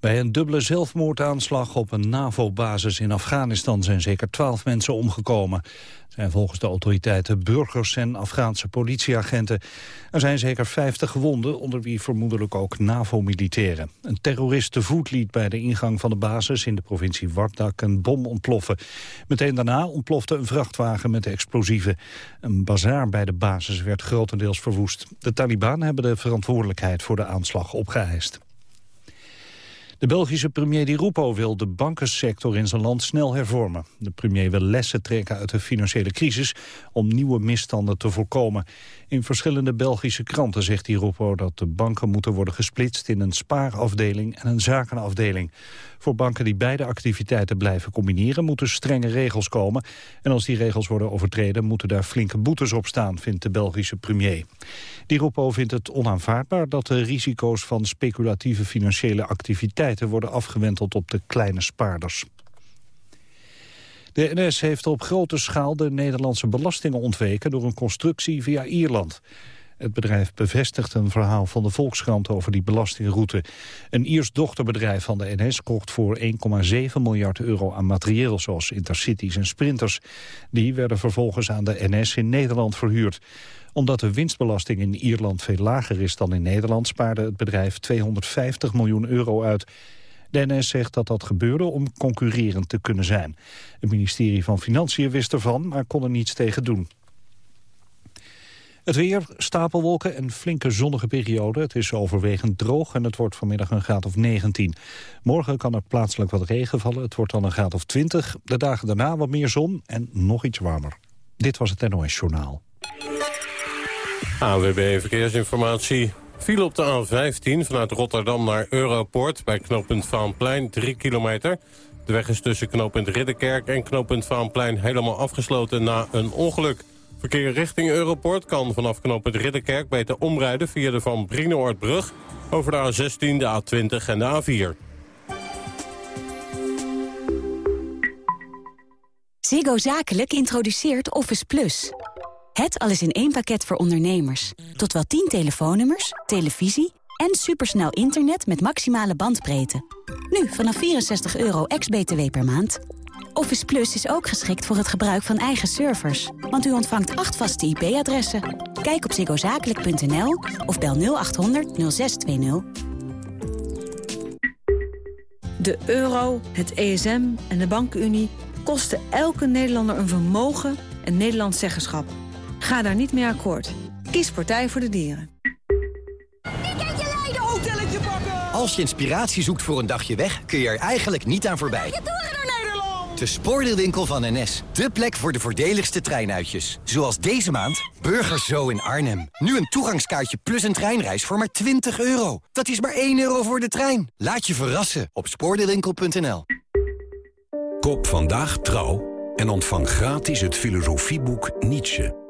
Bij een dubbele zelfmoordaanslag op een NAVO-basis in Afghanistan zijn zeker twaalf mensen omgekomen. Het zijn volgens de autoriteiten burgers en Afghaanse politieagenten. Er zijn zeker 50 gewonden, onder wie vermoedelijk ook NAVO-militairen. Een terrorist te voet liet bij de ingang van de basis in de provincie Wardak een bom ontploffen. Meteen daarna ontplofte een vrachtwagen met explosieven. Een bazaar bij de basis werd grotendeels verwoest. De Taliban hebben de verantwoordelijkheid voor de aanslag opgeëist. De Belgische premier Di Rupo wil de bankensector in zijn land snel hervormen. De premier wil lessen trekken uit de financiële crisis om nieuwe misstanden te voorkomen. In verschillende Belgische kranten zegt Di Rupo dat de banken moeten worden gesplitst in een spaarafdeling en een zakenafdeling. Voor banken die beide activiteiten blijven combineren moeten strenge regels komen. En als die regels worden overtreden moeten daar flinke boetes op staan, vindt de Belgische premier. Di Rupo vindt het onaanvaardbaar dat de risico's van speculatieve financiële activiteiten worden afgewenteld op de kleine spaarders. De NS heeft op grote schaal de Nederlandse belastingen ontweken door een constructie via Ierland. Het bedrijf bevestigt een verhaal van de Volkskrant over die belastingroute. Een Iers dochterbedrijf van de NS kocht voor 1,7 miljard euro aan materieel... zoals intercities en sprinters. Die werden vervolgens aan de NS in Nederland verhuurd omdat de winstbelasting in Ierland veel lager is dan in Nederland... spaarde het bedrijf 250 miljoen euro uit. De zegt dat dat gebeurde om concurrerend te kunnen zijn. Het ministerie van Financiën wist ervan, maar kon er niets tegen doen. Het weer, stapelwolken en flinke zonnige periode. Het is overwegend droog en het wordt vanmiddag een graad of 19. Morgen kan er plaatselijk wat regen vallen. Het wordt dan een graad of 20. De dagen daarna wat meer zon en nog iets warmer. Dit was het NOS Journaal. AWB Verkeersinformatie. Viel op de A15 vanuit Rotterdam naar Europoort... bij knooppunt Vaanplein, 3 kilometer. De weg is tussen knooppunt Ridderkerk en knooppunt Vaanplein... helemaal afgesloten na een ongeluk. Verkeer richting Europort kan vanaf knooppunt Ridderkerk beter omrijden via de Van Brienoordbrug over de A16, de A20 en de A4. Ziggo Zakelijk introduceert Office Plus. Het alles in één pakket voor ondernemers. Tot wel 10 telefoonnummers, televisie en supersnel internet met maximale bandbreedte. Nu vanaf 64 euro ex-BTW per maand. Office Plus is ook geschikt voor het gebruik van eigen servers. Want u ontvangt acht vaste IP-adressen. Kijk op zigozakelijk.nl of bel 0800 0620. De euro, het ESM en de bankenunie kosten elke Nederlander een vermogen en Nederlands zeggenschap. Ga daar niet mee akkoord. Kies Partij voor de Dieren. Als je inspiratie zoekt voor een dagje weg, kun je er eigenlijk niet aan voorbij. De spoordeelwinkel van NS. De plek voor de voordeligste treinuitjes. Zoals deze maand Burgers Zo in Arnhem. Nu een toegangskaartje plus een treinreis voor maar 20 euro. Dat is maar 1 euro voor de trein. Laat je verrassen op spoordeelwinkel.nl. Koop vandaag trouw en ontvang gratis het filosofieboek Nietzsche.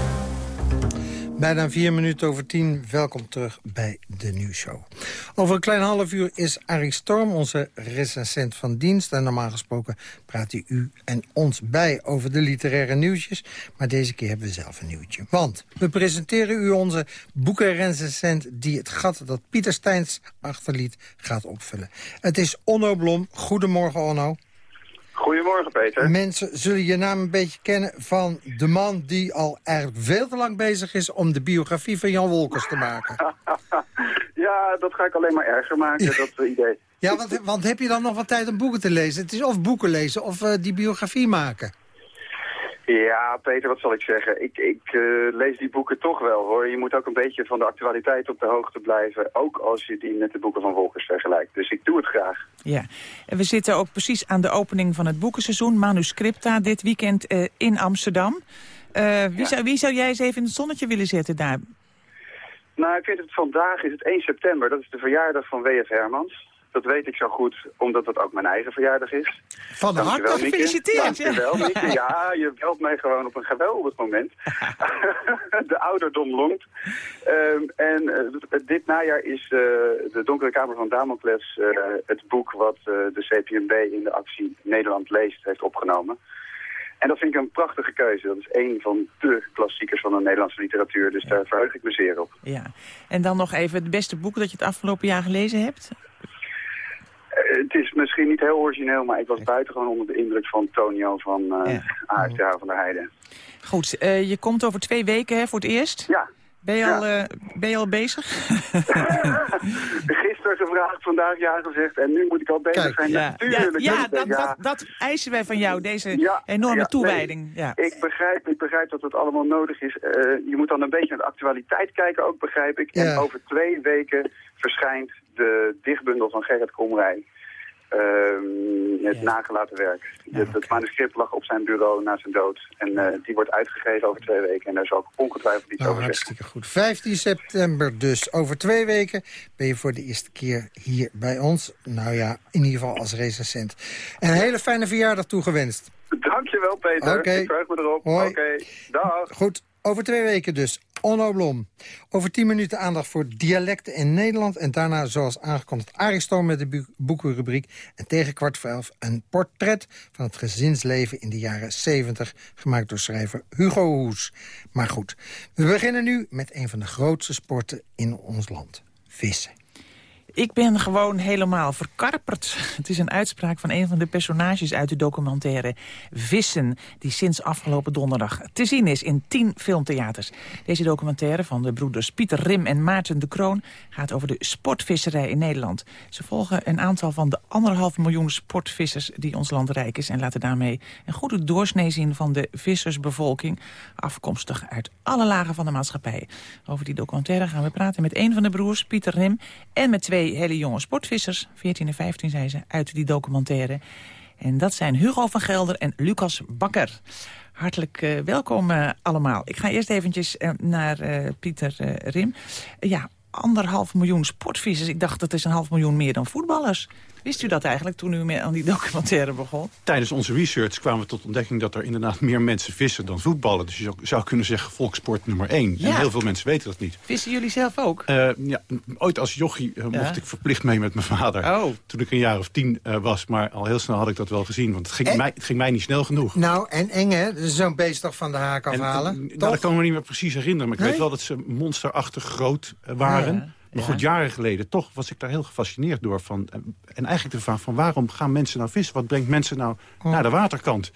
Bijna vier minuten over tien. Welkom terug bij de nieuwsshow. Over een klein half uur is Arie Storm, onze recensent van dienst. En normaal gesproken praat hij u en ons bij over de literaire nieuwtjes. Maar deze keer hebben we zelf een nieuwtje. Want we presenteren u onze boekenrecensent... die het gat dat Pieter Steins achterliet gaat opvullen. Het is Onno Blom. Goedemorgen, Onno. Goedemorgen, Peter. Mensen zullen je naam een beetje kennen van de man die al eigenlijk veel te lang bezig is... om de biografie van Jan Wolkers te maken. ja, dat ga ik alleen maar erger maken, dat uh, idee. Ja, want, want, heb je dan nog wat tijd om boeken te lezen? Het is of boeken lezen of uh, die biografie maken. Ja, Peter, wat zal ik zeggen? Ik, ik uh, lees die boeken toch wel, hoor. Je moet ook een beetje van de actualiteit op de hoogte blijven. Ook als je die met de boeken van Wolkers vergelijkt. Dus ik doe het graag. Ja, en we zitten ook precies aan de opening van het boekenseizoen. Manuscripta dit weekend uh, in Amsterdam. Uh, wie, ja. zou, wie zou jij eens even in het zonnetje willen zetten daar? Nou, ik vind het vandaag is het 1 september. Dat is de verjaardag van W.F. Hermans. Dat weet ik zo goed, omdat het ook mijn eigen verjaardag is. Van harte gefeliciteerd, Dankjewel, Mieke. Ja, je belt mij gewoon op een geweldig moment. de ouderdom longt. Ehm, en eh, dit najaar is eh, De Donkere Kamer van Damocles eh, het boek wat de CPMB in de actie Nederland leest heeft opgenomen. En dat vind ik een prachtige keuze. Dat is een van de klassiekers van de Nederlandse literatuur. Dus daar verheug ik me zeer op. Ja. En dan nog even het beste boek dat je het afgelopen jaar gelezen hebt? Eh, het is misschien niet heel origineel, maar ik was buitengewoon onder de indruk van Tonio van uh, Ja. Van der Heijden. Goed, eh, je komt over twee weken hè, voor het eerst. Ja, Ben je, Ja. al, eh, ben je al bezig? gisteren gevraagd, vandaag ja gezegd en nu moet ik al bezig Kijk, zijn. ja, Natuurlijk. ja, ik- dat, dat, dat eisen wij van jou, deze Ja, enorme ja, toewijding. nee. Ja. Ik begrijp, ik begrijp dat het allemaal nodig is. Eh, je moet dan een beetje naar de actualiteit kijken ook, begrijp ik. Ja. En over twee weken verschijnt de dichtbundel van Gerrit Komrij. Ehm, het Ja. nagelaten werk. Ja, Het- Het manuscript lag op zijn bureau na zijn dood. En eh, die wordt uitgegeven over twee weken. En daar zal ik ongetwijfeld iets Nou, over zeggen. hartstikke goed. 15 september dus. Over twee weken ben je voor de eerste keer hier bij ons. Nou ja, in ieder geval als recensent. Een hele fijne verjaardag toegewenst. Dankjewel Peter. Oké. Ik verheug me erop. Oké, dag. Goed, over twee weken dus. Onno Blom. Over tien minuten aandacht voor dialecten in Nederland. En daarna, zoals aangekondigd, Arie Stoom met de boekenrubriek. En tegen kwart voor elf een portret van het gezinsleven in de jaren 70. Gemaakt door schrijver Hugo Hoes. Maar goed, we beginnen nu met een van de grootste sporten in ons land. Vissen. Ik ben gewoon helemaal verkarperd. Het is een uitspraak van een van de personages uit de documentaire Vissen... die sinds afgelopen donderdag te zien is in tien filmtheaters. Deze documentaire van de broeders Pieter Rim en Maarten de Kroon... gaat over de sportvisserij in Nederland. Ze volgen een aantal van de anderhalf miljoen sportvissers... die ons land rijk is en laten daarmee een goede doorsnee zien... van de vissersbevolking, afkomstig uit alle lagen van de maatschappij. Over die documentaire gaan we praten met een van de broers, Pieter Rim... en met twee hele jonge sportvissers, 14 en 15 zijn ze, uit die documentaire. En dat zijn Hugo van Gelder en Lucas Bakker. Hartelijk eh, welkom eh, allemaal. Ik ga eerst eventjes eh, naar Pieter Rim. Ja, anderhalf miljoen sportvissers. Ik dacht dat is een half miljoen meer dan voetballers. Wist u dat eigenlijk toen u aan die documentaire begon? Tijdens onze research kwamen we tot ontdekking dat er inderdaad meer mensen vissen dan voetballen. Dus je zou, zou kunnen zeggen volkssport nummer één. Ja. En heel veel mensen weten dat niet. Vissen jullie zelf ook? Eh, ja, ooit als jochie eh, mocht ik verplicht mee met mijn vader. Oh. Toen ik een jaar of tien eh, was. Maar al heel snel had ik dat wel gezien. Want het ging, En- mij, het ging mij niet snel genoeg. Nou, en eng hè? Dus Zo'n beest toch van de haak En, afhalen? en, nou, dat kan ik me niet meer precies herinneren. Maar ik Nee? weet wel dat ze monsterachtig groot waren. Ja, Maar ja. goed, jaren geleden toch was ik daar heel gefascineerd door. Van, eh, en eigenlijk de vraag van waarom gaan mensen nou vissen? Wat brengt mensen nou naar de waterkant?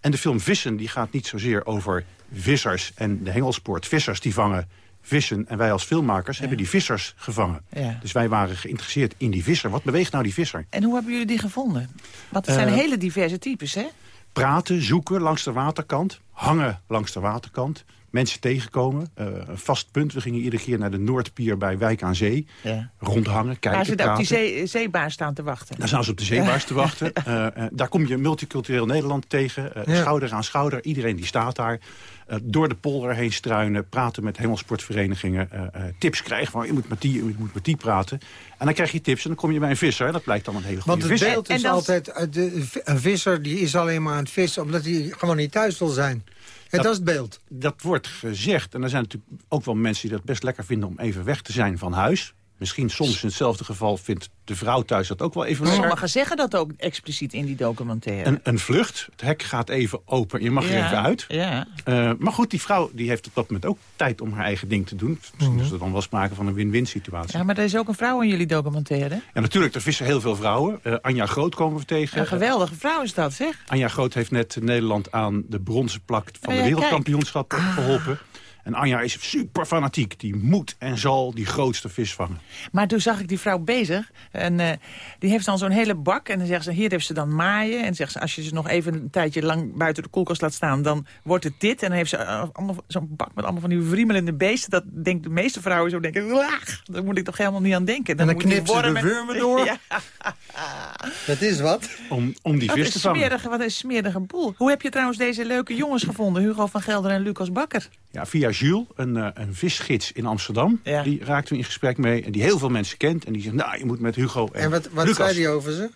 En de film Vissen die gaat niet zozeer over vissers en de hengelsport. Vissers die vangen vissen. En wij als filmmakers hebben die vissers gevangen. Ja. Dus wij waren geïnteresseerd in die visser. Wat beweegt nou die visser? En hoe hebben jullie die gevonden? Want het zijn Eh, hele diverse types, hè? praten, zoeken langs de waterkant. Hangen langs de waterkant. Mensen tegenkomen. Eh, een vast punt. We gingen iedere keer naar de Noordpier bij Wijk aan Zee. Ja. Rondhangen, kijken, Waar ze daar op die zee, zeebaar staan te wachten. Daar staan ze op de zeebaars te wachten. Eh, eh, daar kom je multicultureel Nederland tegen. eh, Ja. Schouder aan schouder. Iedereen die staat daar. Eh, door de polder heen struinen. Praten met hengelsportverenigingen. eh, eh, tips krijgen van je moet met die, je moet met die praten. En dan krijg je tips en dan kom je bij een visser. En dat blijkt dan een hele goede Want het visser. beeld is altijd... eh, de, een visser die is alleen maar aan het vissen... omdat hij gewoon niet thuis wil zijn. Dat, is het beeld. dat wordt gezegd. En er zijn natuurlijk ook wel mensen die dat best lekker vinden... om even weg te zijn van huis. Misschien soms in hetzelfde geval vindt de vrouw thuis dat ook wel even. Sommigen zeggen dat ook expliciet in die documentaire. Een, een vlucht, het hek gaat even open, je mag er even uit. Ja. Eh, maar goed, die vrouw die heeft op dat moment ook tijd om haar eigen ding te doen. Misschien is er dan wel sprake van een win-win situatie. ja, maar er is ook een vrouw in jullie documentaire. Ja, natuurlijk, er vissen heel veel vrouwen. Eh, Anja Groot komen we tegen. Een geweldige vrouw is dat, zeg. Anja Groot heeft net Nederland aan de bronzen plak van Oh de wereldkampioenschap kijk. geholpen. En Anja is super fanatiek. Die moet en zal die grootste vis vangen. Maar toen zag ik die vrouw bezig. En eh, die heeft dan zo'n hele bak. En dan zegt ze, hier heeft ze dan maaien. En zegt ze, als je ze nog even een tijdje lang buiten de koelkast laat staan... dan wordt het dit. En dan heeft ze eh, allemaal zo'n bak met allemaal van die vriemelende beesten. Dat denkt de meeste vrouwen zo denken... "Laag, daar moet ik toch helemaal niet aan denken. En dan moet die knipt ze de wormen- wormen door. Ja, Dat is wat. Om, om die wat vis een te vangen. smerige, wat een smerige boel. Hoe heb je trouwens deze leuke jongens gevonden? Hugo van Gelder en Lucas Bakker. Ja, via Jules, een, uh, een visgids in Amsterdam. Die raakten we in gesprek mee en die heel veel mensen kent. En die zegt, nou, je moet met Hugo en, en wat, wat zei hij over ze?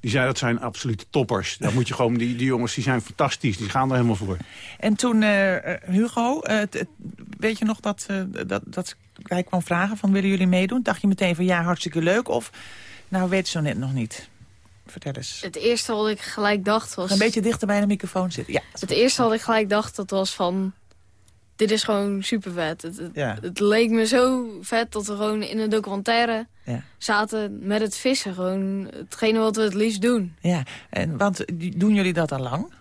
Die zei, dat zijn absolute toppers. Daar moet je gewoon, die, die jongens die zijn fantastisch, die gaan er helemaal voor. En toen, uh, Hugo, uh, weet je nog dat, dat, dat hij kwam vragen van, willen jullie meedoen? Dacht je meteen van, ja, hartstikke leuk, of nou, weet zo net nog niet? Vertel eens. Het eerste wat ik gelijk dacht was... Een beetje dichter bij de microfoon zitten. Ja. Het eerste wat ik gelijk dacht, dat was van... Dit is gewoon super vet. Het, het, het leek me zo vet dat we gewoon in een documentaire ja. zaten met het vissen. Gewoon hetgene wat we het liefst doen. Ja, en want doen jullie dat al lang?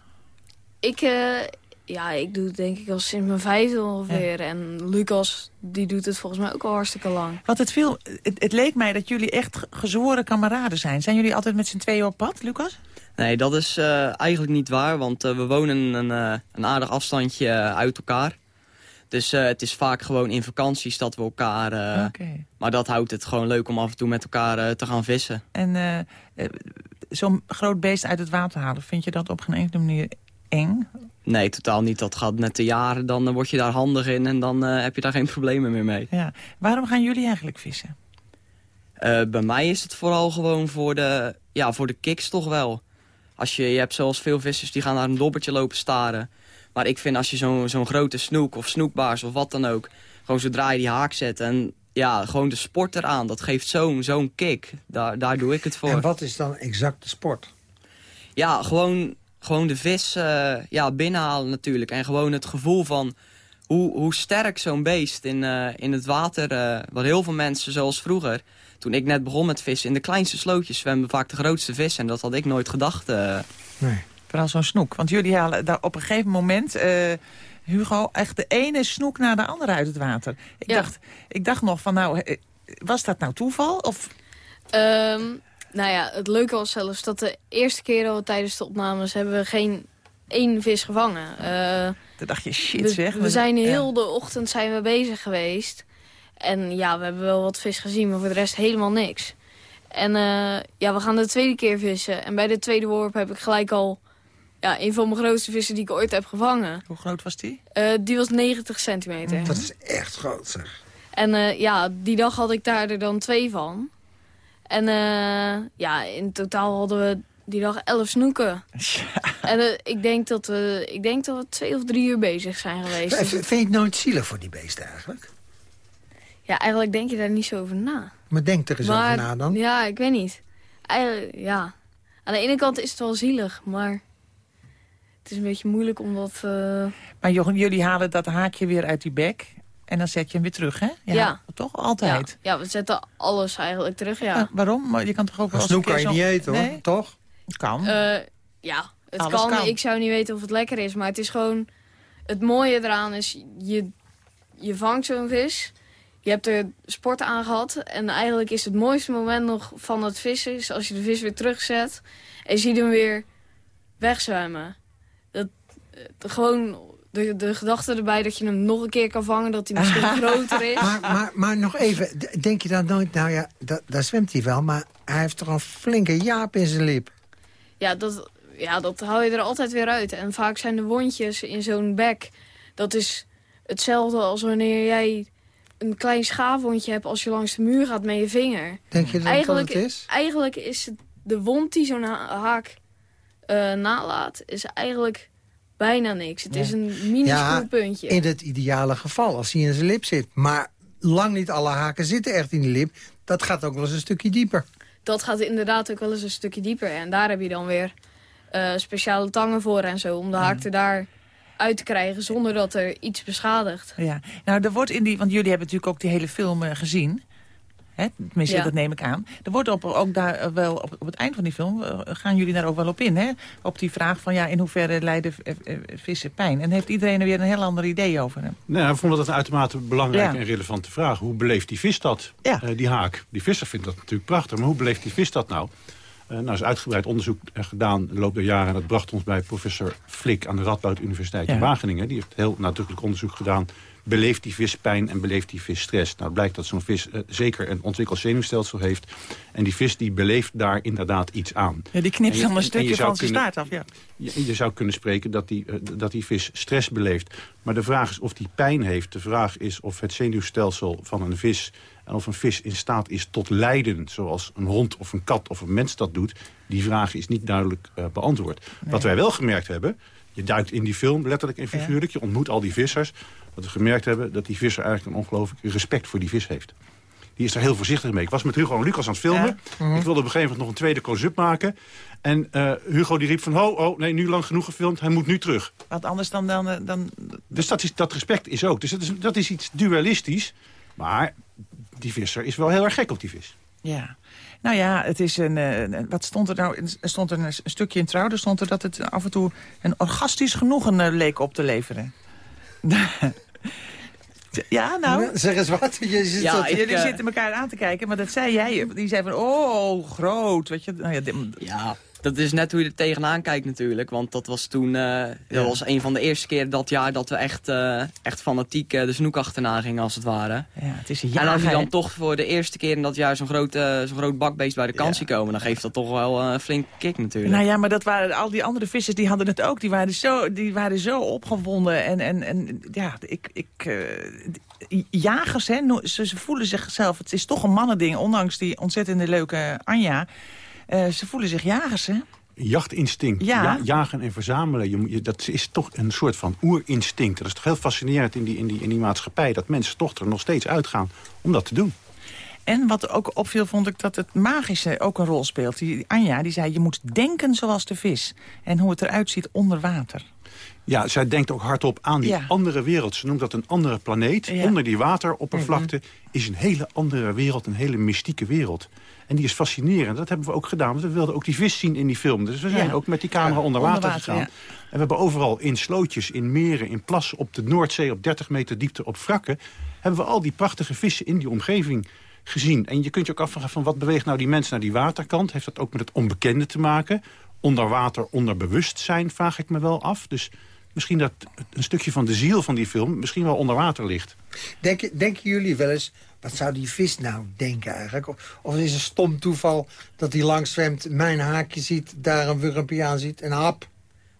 Ik, uh, ja, ik doe het denk ik al sinds mijn vijfde ongeveer. En Lucas, die doet het volgens mij ook al hartstikke lang. Want het, viel, het, het leek mij dat jullie echt gezworen kameraden zijn. Zijn jullie altijd met z'n tweeën op pad, Lucas? Nee, dat is uh, eigenlijk niet waar, want uh, we wonen een, uh, een aardig afstandje uit elkaar. Dus het is vaak gewoon in vakanties dat we elkaar... Okay. Maar dat houdt het gewoon leuk om af en toe met elkaar te gaan vissen. En zo'n groot beest uit het water halen, vind je dat op geen enkele manier eng? Nee, totaal niet. Dat gaat met de jaren, dan word je daar handig in en dan heb je daar geen problemen meer mee. Ja. Waarom gaan jullie eigenlijk vissen? Bij mij is het vooral gewoon voor de, ja, voor de kicks toch wel. Als je, je hebt zelfs veel vissers die gaan naar een dobbertje lopen staren. Maar ik vind als je zo'n zo'n grote snoek of snoekbaars of wat dan ook... gewoon zodra je die haak zet en ja, gewoon de sport eraan. Dat geeft zo'n zo'n kick. Daar, daar doe ik het voor. En wat is dan exact de sport? Ja, gewoon gewoon de vis uh, ja, binnenhalen natuurlijk. En gewoon het gevoel van hoe, hoe sterk zo'n beest in, uh, in het water... Uh, wat heel veel mensen, zoals vroeger, toen ik net begon met vissen... in de kleinste slootjes zwemmen vaak de grootste vis. En dat had ik nooit gedacht. Nee. Vooral zo'n snoek. Want jullie halen daar op een gegeven moment... Hugo, echt de ene snoek naar de andere uit het water. Ik, ja. dacht, ik dacht nog van, nou, was dat nou toeval? Of... Um, nou ja, het leuke was zelfs dat de eerste keer al tijdens de opnames hebben we geen één vis gevangen. Uh, Toen dacht je, shit zeg. We, zijn heel de ochtend zijn we bezig geweest. En ja, we hebben wel wat vis gezien, maar voor de rest helemaal niks. En uh, ja, we gaan de tweede keer vissen. En bij de tweede worp heb ik gelijk al ja, een van mijn grootste vissen die ik ooit heb gevangen. Hoe groot was die? Uh, die was 90 centimeter. Dat is echt groot zeg. En ja, die dag had ik daar er dan twee van. En uh, ja, in totaal hadden we die dag elf snoeken. En uh, ik, denk dat we, ik denk dat we twee of drie uur bezig zijn geweest. Dus vind je het nooit zielig voor die beesten eigenlijk? Ja, eigenlijk denk je daar niet zo over na. Maar denk er eens maar, over na dan. Ja, ik weet niet. Eigenlijk, ja. Aan de ene kant is het wel zielig, maar... Het is een beetje moeilijk omdat... Uh... Maar Jochen, jullie halen dat haakje weer uit die bek. En dan zet je hem weer terug, hè? Ja. ja. Toch? Altijd? Ja. ja. we zetten alles eigenlijk terug, ja. waarom? Maar je kan toch ook wel Snoek kan je niet eten, hoor. Toch? Kan. Uh, ja, het kan. Ik zou niet weten of het lekker is. Maar het is gewoon... Het mooie eraan is, je, je vangt zo'n vis... Je hebt er sport aan gehad. En eigenlijk is het mooiste moment nog van het vissen... is als je de vis weer terugzet... en je ziet hem weer wegzwemmen. Dat, gewoon de, de gedachte erbij dat je hem nog een keer kan vangen... dat hij misschien groter is. Maar, maar, maar nog even, denk je dan nooit... nou ja, daar zwemt hij wel, maar hij heeft toch een flinke jaap in zijn lip? Ja, dat, ja, dat haal je er altijd weer uit. En vaak zijn de wondjes in zo'n bek... dat is hetzelfde als wanneer jij een klein schaafwondje hebt... als je langs de muur gaat met je vinger. Denk je dat eigenlijk, dat het is? Eigenlijk is de wond die zo'n haak uh, nalaat... is eigenlijk bijna niks. Het is een minuscuul ja, puntje. in het ideale geval, als hij in zijn lip zit. Maar lang niet alle haken zitten echt in de lip. Dat gaat ook wel eens een stukje dieper. Dat gaat inderdaad ook wel eens een stukje dieper. En daar heb je dan weer uh, speciale tangen voor en zo. Om de haak er daar uit te krijgen zonder dat er iets beschadigt. Ja, nou er wordt in die, want jullie hebben natuurlijk ook die hele film uh, gezien. Hè? Tenminste, ja. dat neem ik aan. Er wordt op, ook daar eh, wel op, op het eind van die film... Uh, gaan jullie daar ook wel op in, hè? Op die vraag van ja, in hoeverre lijden vissen pijn? En heeft iedereen er weer een heel ander idee over? Hè? Nou, ik vond dat een uitermate belangrijke ja. en relevante vraag. Hoe beleeft die vis dat, ja. uh, die haak? Die visser vindt dat natuurlijk prachtig, maar hoe beleeft die vis dat nou? Uh, nou, is uitgebreid onderzoek gedaan in de loop der jaren... en dat bracht ons bij professor Flik aan de Radboud Universiteit in Wageningen. Die heeft heel nadrukkelijk onderzoek gedaan beleeft die vis pijn en beleeft die vis stress. Nou, het blijkt dat zo'n vis uh, zeker een ontwikkeld zenuwstelsel heeft. En die vis die beleeft daar inderdaad iets aan. Ja, die knipt dan een stukje van zijn staart af, ja. Je, je, zou kunnen spreken dat die, uh, dat die vis stress beleeft. Maar de vraag is of die pijn heeft. De vraag is of het zenuwstelsel van een vis... en of een vis in staat is tot lijden... zoals een hond of een kat of een mens dat doet... die vraag is niet duidelijk uh, beantwoord. Nee. Wat wij wel gemerkt hebben... je duikt in die film, letterlijk en figuurlijk... je ontmoet al die vissers... dat we gemerkt hebben dat die visser eigenlijk een ongelooflijk respect voor die vis heeft. Die is er heel voorzichtig mee. Ik was met Hugo en Lucas aan het filmen. Ja. Mm -hmm. Ik wilde op een gegeven moment nog een tweede close-up maken. En uh, Hugo die riep van, oh, oh, nee, nu lang genoeg gefilmd. Hij moet nu terug. Wat anders dan... dan, dan... Dus dat, is, dat respect is ook. Dus dat is, dat is iets dualistisch. Maar die visser is wel heel erg gek op die vis. Ja. Nou ja, het is een, uh, wat stond er nou? Er stond er een, stukje in trouw. Er stond er dat het af en toe een orgastisch genoegen leek op te leveren. Ja, nou. Zeg eens wat. Je zit ja, jullie uh... zitten elkaar aan te kijken, maar dat zei jij. Die zei van, oh, groot. Weet je, nou ja, ja, dat is net hoe je er tegenaan kijkt natuurlijk. Want dat was toen, uh, ja. dat was een van de eerste keer dat jaar dat we echt, uh, echt fanatiek uh, de snoek achterna gingen als het ware. Ja, het is een en als je dan toch voor de eerste keer in dat jaar zo'n groot, zo'n groot bakbeest bij de kans ja. komen, dan geeft dat toch wel een flink kick natuurlijk. Nou ja, maar dat waren, al die andere vissers die hadden het ook. Die waren zo, die waren zo opgewonden. En, en, en ja, ik, ik, jagers, hè, ze, ze voelen zichzelf, het is toch een mannending, ondanks die ontzettende leuke Anja. Uh, ze voelen zich jagers, hè? Jachtinstinct, ja. ja. jagen en verzamelen. Je, je, dat is toch een soort van oerinstinct. Dat is toch heel fascinerend in die, in, die, in die maatschappij... dat mensen toch er nog steeds uitgaan om dat te doen. En wat ook opviel, vond ik dat het magische ook een rol speelt. Die, Anja die zei, je moet denken zoals de vis. En hoe het eruit ziet onder water. Ja, zij denkt ook hardop aan die ja. andere wereld. Ze noemt dat een andere planeet. Ja. Onder die wateroppervlakte mm -hmm. is een hele andere wereld, een hele mystieke wereld. En die is fascinerend. Dat hebben we ook gedaan. Want we wilden ook die vis zien in die film. Dus we zijn ja. ook met die camera onder water, onder water gegaan. En we hebben overal in slootjes, in meren, in plassen... op de Noordzee op 30 meter diepte op wrakken... hebben we al die prachtige vissen in die omgeving gezien. En je kunt je ook afvragen van wat beweegt nou die mensen naar die waterkant? Heeft dat ook met het onbekende te maken? Onder water, onder bewustzijn, vraag ik me wel af. Dus misschien dat een stukje van de ziel van die film... misschien wel onder water ligt. Denk, denken jullie wel eens... wat zou die vis nou denken eigenlijk? Of, of is het een stom toeval dat hij langs zwemt... mijn haakje ziet, daar een wurmpje aan ziet en hap...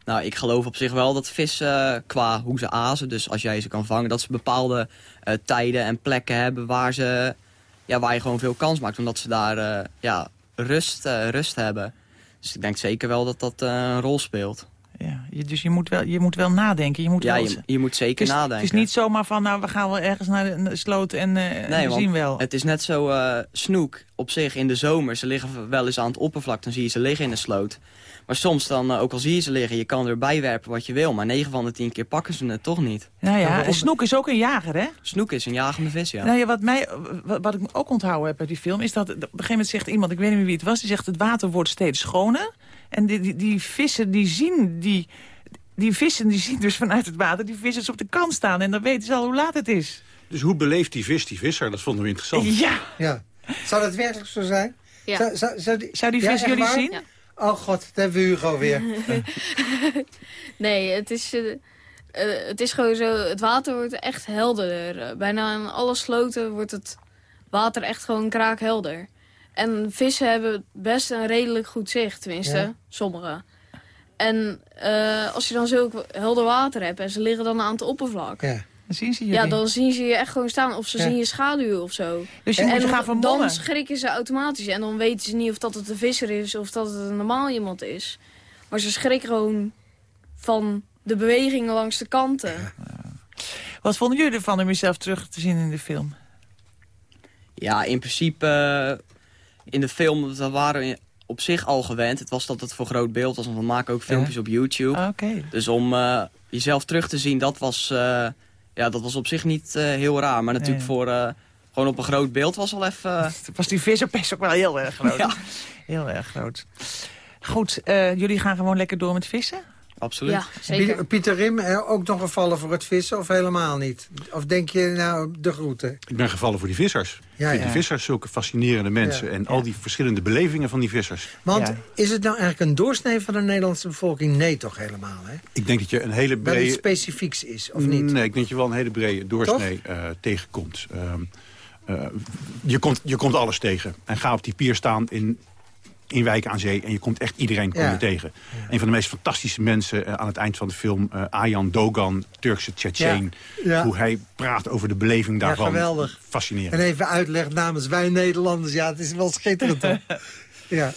Nou, ik geloof op zich wel dat vissen uh, qua hoe ze azen... dus als jij ze kan vangen, dat ze bepaalde uh, tijden en plekken hebben... waar, ze, ja, waar je gewoon veel kans maakt, omdat ze daar uh, ja, rust, rust hebben. Dus ik denk zeker wel dat dat een rol speelt. Ja, je, dus je moet, wel, je moet wel nadenken. Je moet ja, wel, je, je, moet zeker is, nadenken. Het is niet zomaar van, nou, we gaan wel ergens naar de sloot en, uh, nee, we zien wel. het is net zo uh, snoek op zich in de zomer. Ze liggen wel eens aan het oppervlak, dan zie je ze liggen in de sloot. Maar soms dan, uh, ook al zie je ze liggen, je kan erbij werpen wat je wil. Maar 9 van de 10 keer pakken ze het toch niet. Nou ja, en snoek is ook een jager, hè? Snoek is een jagende vis, ja. Nou ja, wat, mij, wat, wat ik ook onthouden heb bij die film... is dat op een gegeven moment zegt iemand, ik weet niet meer wie het was... die zegt het water wordt steeds schoner. En die, die, die vissen, die zien die die vissen die zien dus vanuit het water die vissers op de kant staan. En dan weten ze al hoe laat het is. Dus hoe beleeft die vis die visser? Dat vonden we interessant. Ja. ja. Zou dat werkelijk zo zijn? Ja. Zou, zou, zou die, zou die vis ja, jullie zien? Ja. Oh god, dat hebben we Hugo weer. nee, het is, uh, uh, het is gewoon zo... Het water wordt echt helderder. Bijna in alle sloten wordt het water echt gewoon kraakhelder. En vissen hebben best een redelijk goed zicht. Tenminste, ja. sommige. En uh, als je dan zulk helder water hebt en ze liggen dan aan het oppervlak... Ja. Dan zien ze je Ja, dan zien ze je echt gewoon staan. Of ze ja. zien je schaduw of zo. Dus je en moet je gaan vermommen. dan schrikken ze automatisch. En dan weten ze niet of dat het een visser is of dat het een normaal iemand is. Maar ze schrikken gewoon van de bewegingen langs de kanten. Ja. Wat vonden jullie ervan om jezelf terug te zien in de film? Ja, in principe... Uh, in de film, dat waren op zich al gewend. Het was dat het voor groot beeld was. Want we maken ook filmpjes ja. op YouTube. Ah, okay. Dus om uh, jezelf terug te zien, dat was, uh, ja, dat was op zich niet uh, heel raar. Maar natuurlijk voor gewoon op een groot beeld was al even... was die visserpest ook wel heel erg groot. ja. Heel erg groot. Goed, jullie gaan gewoon lekker door met vissen? Absoluut. Ja, zeker. Pieter Rim, ook nog gevallen voor het vissen of helemaal niet? Of denk je nou de groeten? Ik ben gevallen voor die vissers. Ja, ja. Die vissers zulke fascinerende mensen. En al die verschillende belevingen van die vissers. Want is het nou eigenlijk een doorsnee van de Nederlandse bevolking? Nee, toch helemaal, hè? Ik denk dat je een hele brede... Dat het specifieks is, of niet? Nee, ik denk dat je wel een hele brede doorsnee uh, tegenkomt. Uh, je, komt je komt alles tegen. En ga op die pier staan in in Wijk aan Zee. En je komt echt iedereen kom je tegen. Een van de meest fantastische mensen uh, aan het eind van de film... Uh, Ayan Dogan, Turkse Tsjetsjeen. Hoe hij praat over de beleving daarvan. geweldig. Fascinerend. En even uitleg namens wij Nederlanders. Ja, het is wel schitterend, ja.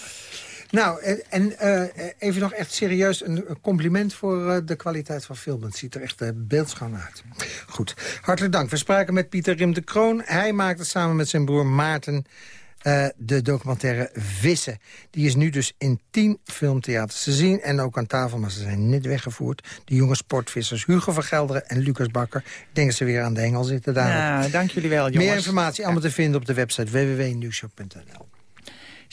Nou, en uh, even nog echt serieus een compliment voor uh, de kwaliteit van film. Het ziet er echt uh, beeldschoon uit. Goed, hartelijk dank. We spraken met Pieter Rim de Kroon. Hij maakte samen met zijn broer Maarten uh, de documentaire Vissen. Die is nu dus in tien filmtheaters te zien. En ook aan tafel, maar ze zijn net weggevoerd. De jonge sportvissers Hugo van Gelderen en Lucas Bakker. Ik denk dat ze weer aan de hengel zitten daar. Ja, dank jullie wel, jongens. Meer informatie allemaal te vinden op de website www.nieuwshop.nl.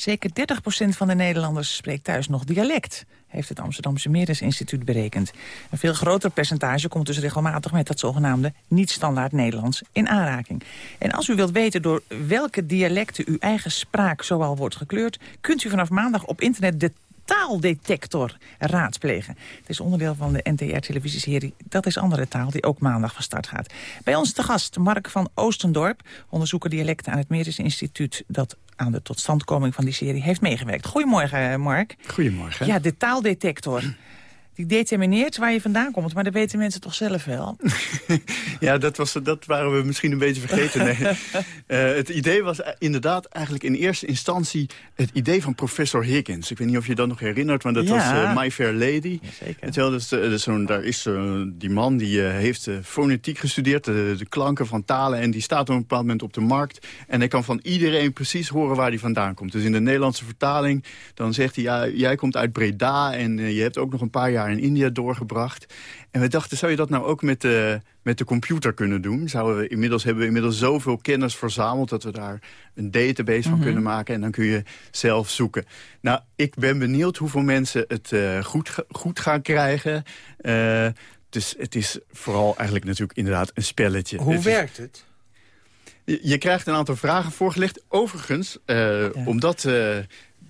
Zeker 30% van de Nederlanders spreekt thuis nog dialect heeft het Amsterdamse Meeresinstituut berekend. Een veel groter percentage komt dus regelmatig met dat zogenaamde niet-standaard Nederlands in aanraking. En als u wilt weten door welke dialecten uw eigen spraak zoal wordt gekleurd, kunt u vanaf maandag op internet de taaldetector raadplegen. Het is onderdeel van de NTR-televisieserie Dat is Andere Taal... die ook maandag van start gaat. Bij ons te gast Mark van Oostendorp... onderzoeker dialecten aan het Meris Instituut... dat aan de totstandkoming van die serie heeft meegewerkt. Goedemorgen, Mark. Goedemorgen. Ja, de taaldetector die determineert waar je vandaan komt. Maar dat weten mensen toch zelf wel? ja, dat, was, dat waren we misschien een beetje vergeten. Nee. uh, het idee was inderdaad eigenlijk in eerste instantie... het idee van professor Higgins. Ik weet niet of je dat nog herinnert, maar dat was uh, My Fair Lady. Ja, dus, dus, daar is die man die heeft fonetiek gestudeerd... De, de, klanken van talen en die staat op een bepaald moment op de markt. En hij kan van iedereen precies horen waar hij vandaan komt. Dus in de Nederlandse vertaling dan zegt hij... ja, jij komt uit Breda en je hebt ook nog een paar jaar in India doorgebracht. En we dachten, zou je dat nou ook met de, met de computer kunnen doen? Zouden we inmiddels, hebben we inmiddels zoveel kennis verzameld... dat we daar een database van mhm. kunnen maken. En dan kun je zelf zoeken. Nou, ik ben benieuwd hoeveel mensen het uh, goed, goed gaan krijgen. Uh, dus het is vooral eigenlijk natuurlijk inderdaad een spelletje. Hoe werkt het? Je, krijgt een aantal vragen voorgelegd. Overigens, uh, omdat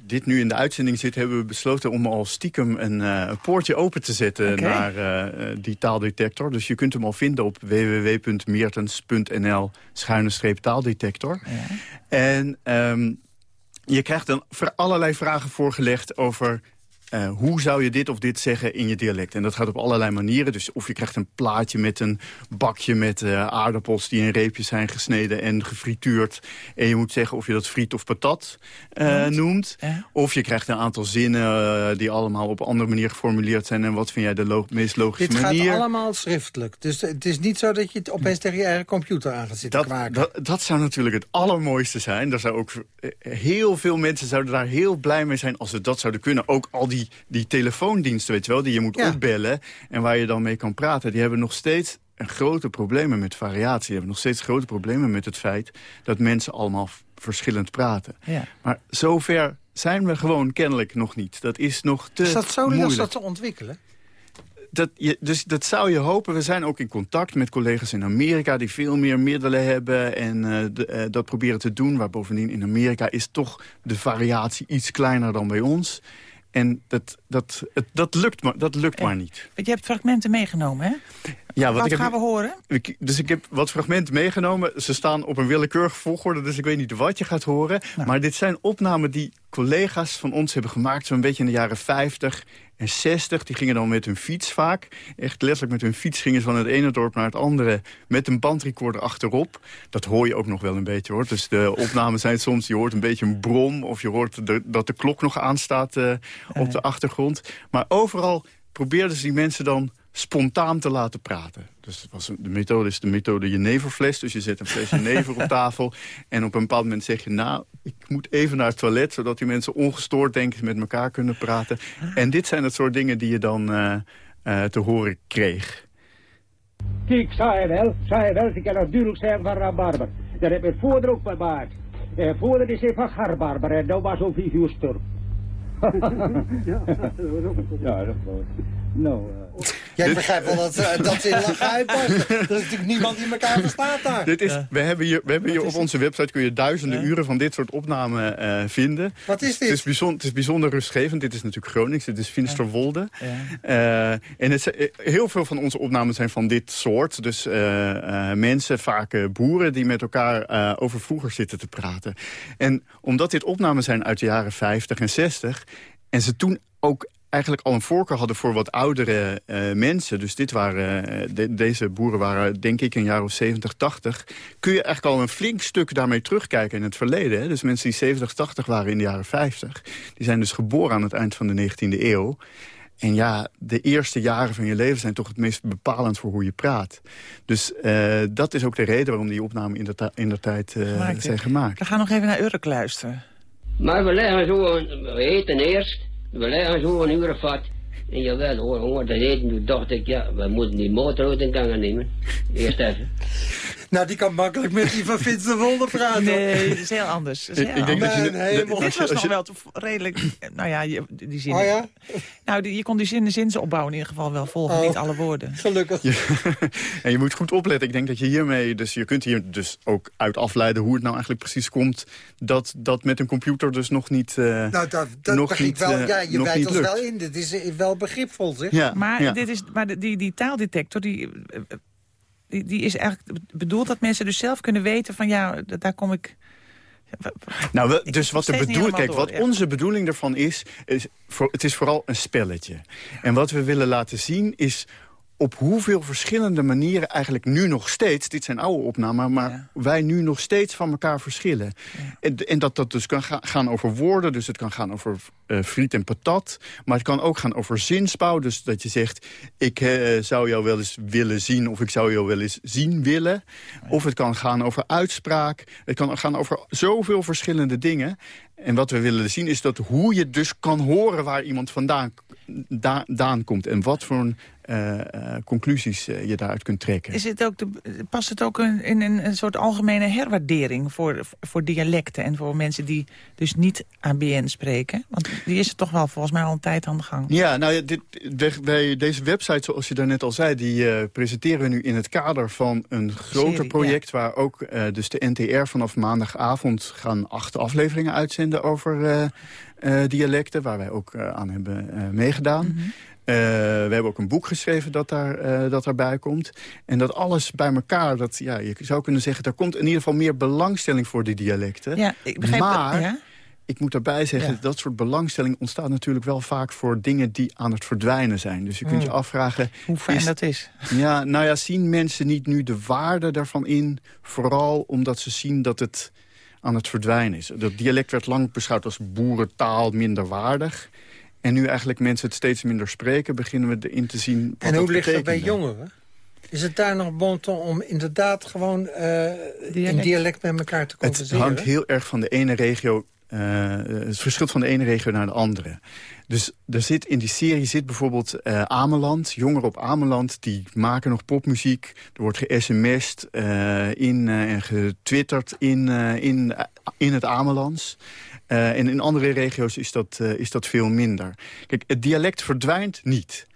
dit nu in de uitzending zit... hebben we besloten om al stiekem een, uh, poortje open te zetten... naar uh, die taaldetector. Dus je kunt hem al vinden op www.meertens.nl schuine taaldetector. Ja. En um, je krijgt dan allerlei vragen voorgelegd over uh, hoe zou je dit of dit zeggen in je dialect? En dat gaat op allerlei manieren. Dus of je krijgt een plaatje met een bakje met uh, aardappels... die in reepjes zijn gesneden en gefrituurd. En je moet zeggen of je dat friet of patat uh, noemt. Of je krijgt een aantal zinnen die allemaal op een andere manier geformuleerd zijn. En wat vind jij de lo meest logische dit manier? Dit gaat allemaal schriftelijk. Dus het is niet zo dat je het opeens tegen je eigen computer aan gaat zitten dat, dat, dat, zou natuurlijk het allermooiste zijn. Er zou ook heel veel mensen zouden daar heel blij mee zijn... als ze dat zouden kunnen. Ook al die die, telefoondiensten, weet je wel, die je moet opbellen... en waar je dan mee kan praten, die hebben nog steeds grote problemen met variatie. Die hebben nog steeds grote problemen met het feit... dat mensen allemaal verschillend praten. Ja. Maar zover zijn we gewoon kennelijk nog niet. Dat is nog te Is dat zo moeilijk. dat te ontwikkelen? Dat, je, dus dat zou je hopen. We zijn ook in contact met collega's in Amerika... die veel meer middelen hebben en uh, dat proberen te doen. Waar bovendien in Amerika is toch de variatie iets kleiner dan bij ons. En dat, dat, het, dat lukt, maar, dat lukt maar niet. Je hebt fragmenten meegenomen, hè? Ja, wat, wat gaan we horen? dus ik heb wat fragmenten meegenomen. Ze staan op een willekeurige volgorde, dus ik weet niet wat je gaat horen. Nou. Maar dit zijn opnamen die collega's van ons hebben gemaakt... zo'n beetje in de jaren 50 en 60. Die gingen dan met hun fiets vaak. Echt letterlijk met hun fiets gingen ze van het ene dorp naar het andere... met een bandrecorder achterop. Dat hoor je ook nog wel een beetje, hoor. Dus de opnames zijn soms, je hoort een beetje een brom... of je hoort de, dat de klok nog aanstaat uh, op de achtergrond. Maar overal probeerden ze die mensen dan spontaan te laten praten. Dus was de methode is de methode jeneverfles. Dus je zet een fles jenever op tafel. En op een bepaald moment zeg je... nou, ik moet even naar het toilet... zodat die mensen ongestoord denken met elkaar kunnen praten. En dit zijn het soort dingen die je dan uh, uh, te horen kreeg. Kijk, zei je wel, zei je wel, ik kan natuurlijk zeggen van rabarber. Dat heb ik voordeel ook bewaard. Eh, voordeel is even van garbarber en dat was om vijf uur ja, dat was ook een Ja, dat was Nou, Jij begrijpt wel dat, uh, dat ze in lachen uitbarsten. Er is natuurlijk niemand die elkaar verstaat daar. Dit is, we hebben hier, we hebben hier op onze website kun je duizenden uren van dit soort opnamen uh, vinden. Wat is dit? Het is, bijzonder, het is bijzonder rustgevend. Dit is natuurlijk Gronings, dit is Finsterwolde. Ja. en het, heel veel van onze opnamen zijn van dit soort. Dus mensen, vaak boeren, die met elkaar over vroeger zitten te praten. En omdat dit opnamen zijn uit de jaren 50 en 60... en ze toen ook eigenlijk al een voorkeur hadden voor wat oudere uh, mensen. Dus dit waren, de, deze boeren waren denk ik een jaar of 70, 80. Kun je eigenlijk al een flink stuk daarmee terugkijken in het verleden. Hè? Dus mensen die 70, 80 waren in de jaren 50. Die zijn dus geboren aan het eind van de 19e eeuw. En ja, de eerste jaren van je leven zijn toch het meest bepalend voor hoe je praat. Dus uh, dat is ook de reden waarom die opnamen in de, in de tijd zijn gemaakt. We gaan nog even naar Urk luisteren. Maar we leggen zo, we eten eerst we zo een uur wat. En jawel hoor, hoor, dat eten. Toen dacht ik, ja, we moeten die motor uit in gang nemen. Eerst even. Nou, die kan makkelijk met die van Finsterwolde praten. Nee, dat is heel anders. Is heel ik, denk dat je, dit was nog wel redelijk... Nou ja, die zin. Oh ja? Nou, die, je kon die zin, de zinsopbouw in ieder geval wel volgen. Oh, niet alle woorden. Gelukkig. en je moet goed opletten. Ik denk dat je hiermee... Dus je kunt hier dus ook uit afleiden hoe het nou eigenlijk precies komt... dat dat met een computer dus nog niet uh, Nou, dat, dat nog niet, wel. Ja, je wijt ons wel in. Dit is wel begripvol, zeg. Ja, maar, Dit is, maar die, die taaldetector... die die, die is eigenlijk bedoeld dat mensen dus zelf kunnen weten van ja, daar kom ik... Nou, we, dus wat de bedoeling, kijk, wat onze bedoeling ervan is, is voor, het is vooral een spelletje. En wat we willen laten zien is op hoeveel verschillende manieren eigenlijk nu nog steeds... dit zijn oude opnamen, maar wij nu nog steeds van elkaar verschillen. En, en, dat dat dus kan gaan over woorden, dus het kan gaan over uh, friet en patat... maar het kan ook gaan over zinsbouw, dus dat je zegt... ik uh, zou jou wel eens willen zien of ik zou jou wel eens zien willen. Of het kan gaan over uitspraak, het kan gaan over zoveel verschillende dingen... En wat we willen zien is dat hoe je dus kan horen waar iemand vandaan da komt. En wat voor een uh, conclusies uh, je daaruit kunt trekken. Is het ook de, past het ook in, in een, een, soort algemene herwaardering voor, voor dialecten... en voor mensen die dus niet ABN spreken? Want die is er toch wel volgens mij al een tijd aan de gang. Ja, nou dit, bij deze website, zoals je daarnet al zei... die presenteren we nu in het kader van een groter project... waar ook dus de NTR vanaf maandagavond gaan acht afleveringen uitzenden over dialecten... waar wij ook aan hebben meegedaan... Mhm. Uh, we hebben ook een boek geschreven dat, daar, uh, dat daarbij komt. En dat alles bij elkaar, dat, ja, je zou kunnen zeggen... er komt in ieder geval meer belangstelling voor die dialecten. Ja, ik begrijp maar, ja? ik moet daarbij zeggen, dat soort belangstelling ontstaat natuurlijk wel vaak voor dingen die aan het verdwijnen zijn. Dus je kunt je hmm. afvragen... Hoe fijn dat is. Ja, nou ja, zien mensen niet nu de waarde daarvan in? Vooral omdat ze zien dat het aan het verdwijnen is. Dat dialect werd lang beschouwd als boerentaal, minder waardig. En nu eigenlijk mensen het steeds minder spreken... beginnen we erin te zien En hoe ligt het bij jongeren? Is het daar nog bon ton om inderdaad gewoon uh, dialect. in dialect met elkaar te converseren? Het hangt heel erg van de ene regio... Uh, het verschilt van de ene regio naar de andere. Dus er zit, in die serie zit bijvoorbeeld uh, Ameland, jongeren op Ameland... die maken nog popmuziek. Er wordt ge-sms'd in, en getwitterd in, in, in het Amelands. En in andere regio's is dat, is dat veel minder. Kijk, het dialect verdwijnt niet.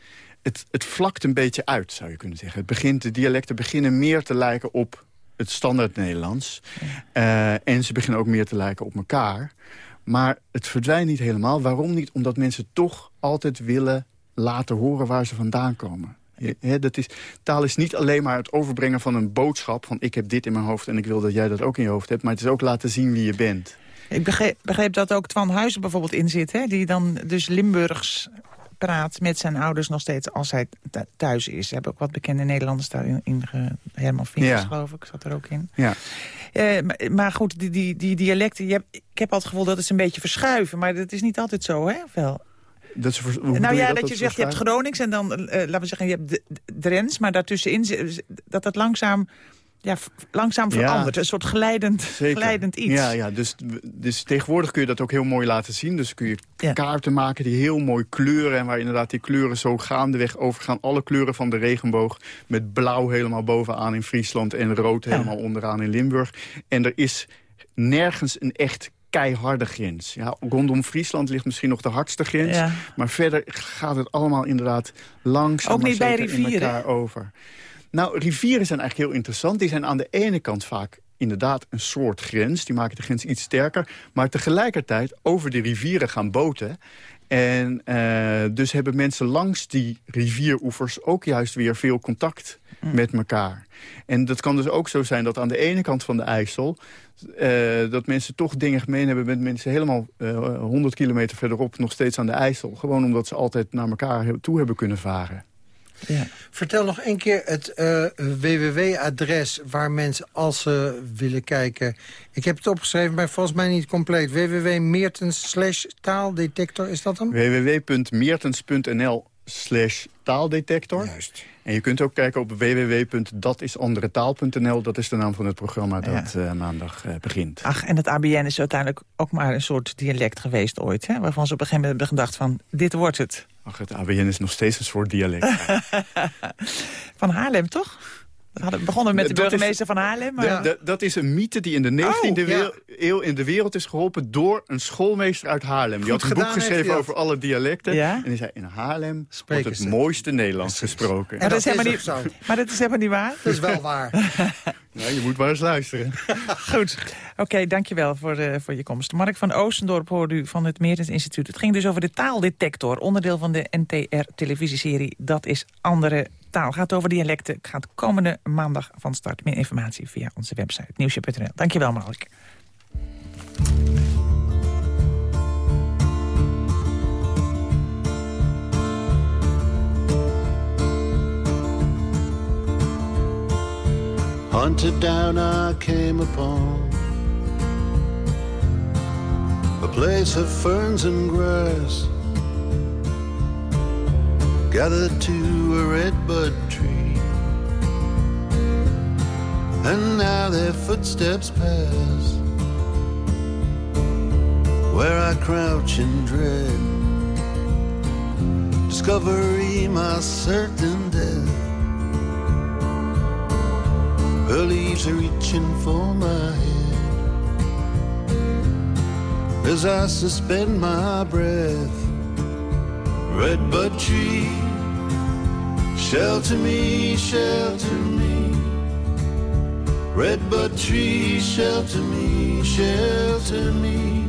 Het, het vlakt een beetje uit, zou je kunnen zeggen. Het begint, de dialecten beginnen meer te lijken op het standaard Nederlands. Uh, en ze beginnen ook meer te lijken op elkaar. Maar het verdwijnt niet helemaal. Waarom niet? Omdat mensen toch altijd willen laten horen waar ze vandaan komen. dat is, taal is niet alleen maar het overbrengen van een boodschap... van ik heb dit in mijn hoofd en ik wil dat jij dat ook in je hoofd hebt... maar het is ook laten zien wie je bent. Ik begreep, dat ook Twan Huizen bijvoorbeeld in zit. Hè? Die dan dus Limburgs praat met zijn ouders nog steeds als hij thuis is. Ze hebben ook wat bekende Nederlanders daarin. In, Herman Vinkers, geloof ik, zat er ook in. Ja. Uh, maar, maar, goed, die, die, die dialecten, je hebt, ik heb altijd het gevoel dat het een beetje verschuiven. Maar dat is niet altijd zo, hè? Wel. Dat is, nou ja, dat, dat, je zegt, je hebt Gronings en dan, uh, laten we zeggen, je hebt Drens. Maar daartussenin, dat het langzaam ja, langzaam verandert. Een soort glijdend, glijdend iets. Ja, ja dus, dus tegenwoordig kun je dat ook heel mooi laten zien. Dus kun je kaarten maken die heel mooi kleuren... en waar inderdaad die kleuren zo gaandeweg overgaan. Alle kleuren van de regenboog. Met blauw helemaal bovenaan in Friesland... en rood helemaal onderaan in Limburg. En er is nergens een echt keiharde grens. Ja, rondom Friesland ligt misschien nog de hardste grens. Maar verder gaat het allemaal inderdaad langzaam Ook niet bij rivieren? in elkaar over. Nou, rivieren zijn eigenlijk heel interessant. Die zijn aan de ene kant vaak inderdaad een soort grens. Die maken de grens iets sterker. Maar tegelijkertijd over de rivieren gaan boten. En uh, dus hebben mensen langs die rivieroevers ook juist weer veel contact mm. met elkaar. En dat kan dus ook zo zijn dat aan de ene kant van de IJssel... Uh, dat mensen toch dingen gemeen hebben met mensen helemaal uh, eh, 100 kilometer verderop... nog steeds aan de IJssel. Gewoon omdat ze altijd naar elkaar toe hebben kunnen varen. Ja. Vertel nog een keer het uh, www-adres waar mensen, als ze willen kijken... Ik heb het opgeschreven, maar volgens mij niet compleet. www.meertens taaldetector, is dat hem? www.meertens.nl slash taaldetector. Juist. En je kunt ook kijken op www.datisanderetaal.nl. Dat is de naam van het programma dat uh, maandag uh, begint. Ach, en het ABN is uiteindelijk ook maar een soort dialect geweest ooit. Hè? Waarvan ze op een gegeven moment hebben gedacht van, dit wordt het. Ach, het ABN is nog steeds een soort dialect. van Haarlem, toch? We begonnen met de burgemeester van Haarlem. Maar... dat is een mythe die in de 19e eeuw in de wereld is geholpen... door een schoolmeester uit Haarlem. Die had een boek geschreven over alle dialecten. En die zei, in Haarlem wordt het mooiste Nederlands gesproken. Maar dat, is helemaal niet, maar dat is helemaal niet waar. Dat is wel waar. Ja, je moet maar eens luisteren. Goed. Oké, dankjewel voor, uh, voor je komst. Mark van Oostendorp hoorde u van het Meertens Instituut. Het ging dus over de taaldetector, onderdeel van de NTR-televisieserie Dat is Andere Gaat over dialecten. Gaat komende maandag van start. Meer informatie via onze website nieuwsje.nl. Dankjewel, Mark. Hunted down came upon A place of ferns and grass Gathered to a redbud tree And now their footsteps pass Where I crouch in dread Discovery my certain death her leaves are reaching for my head as I suspend my breath. Redbud tree, shelter me, shelter me. Redbud tree, shelter me, shelter me.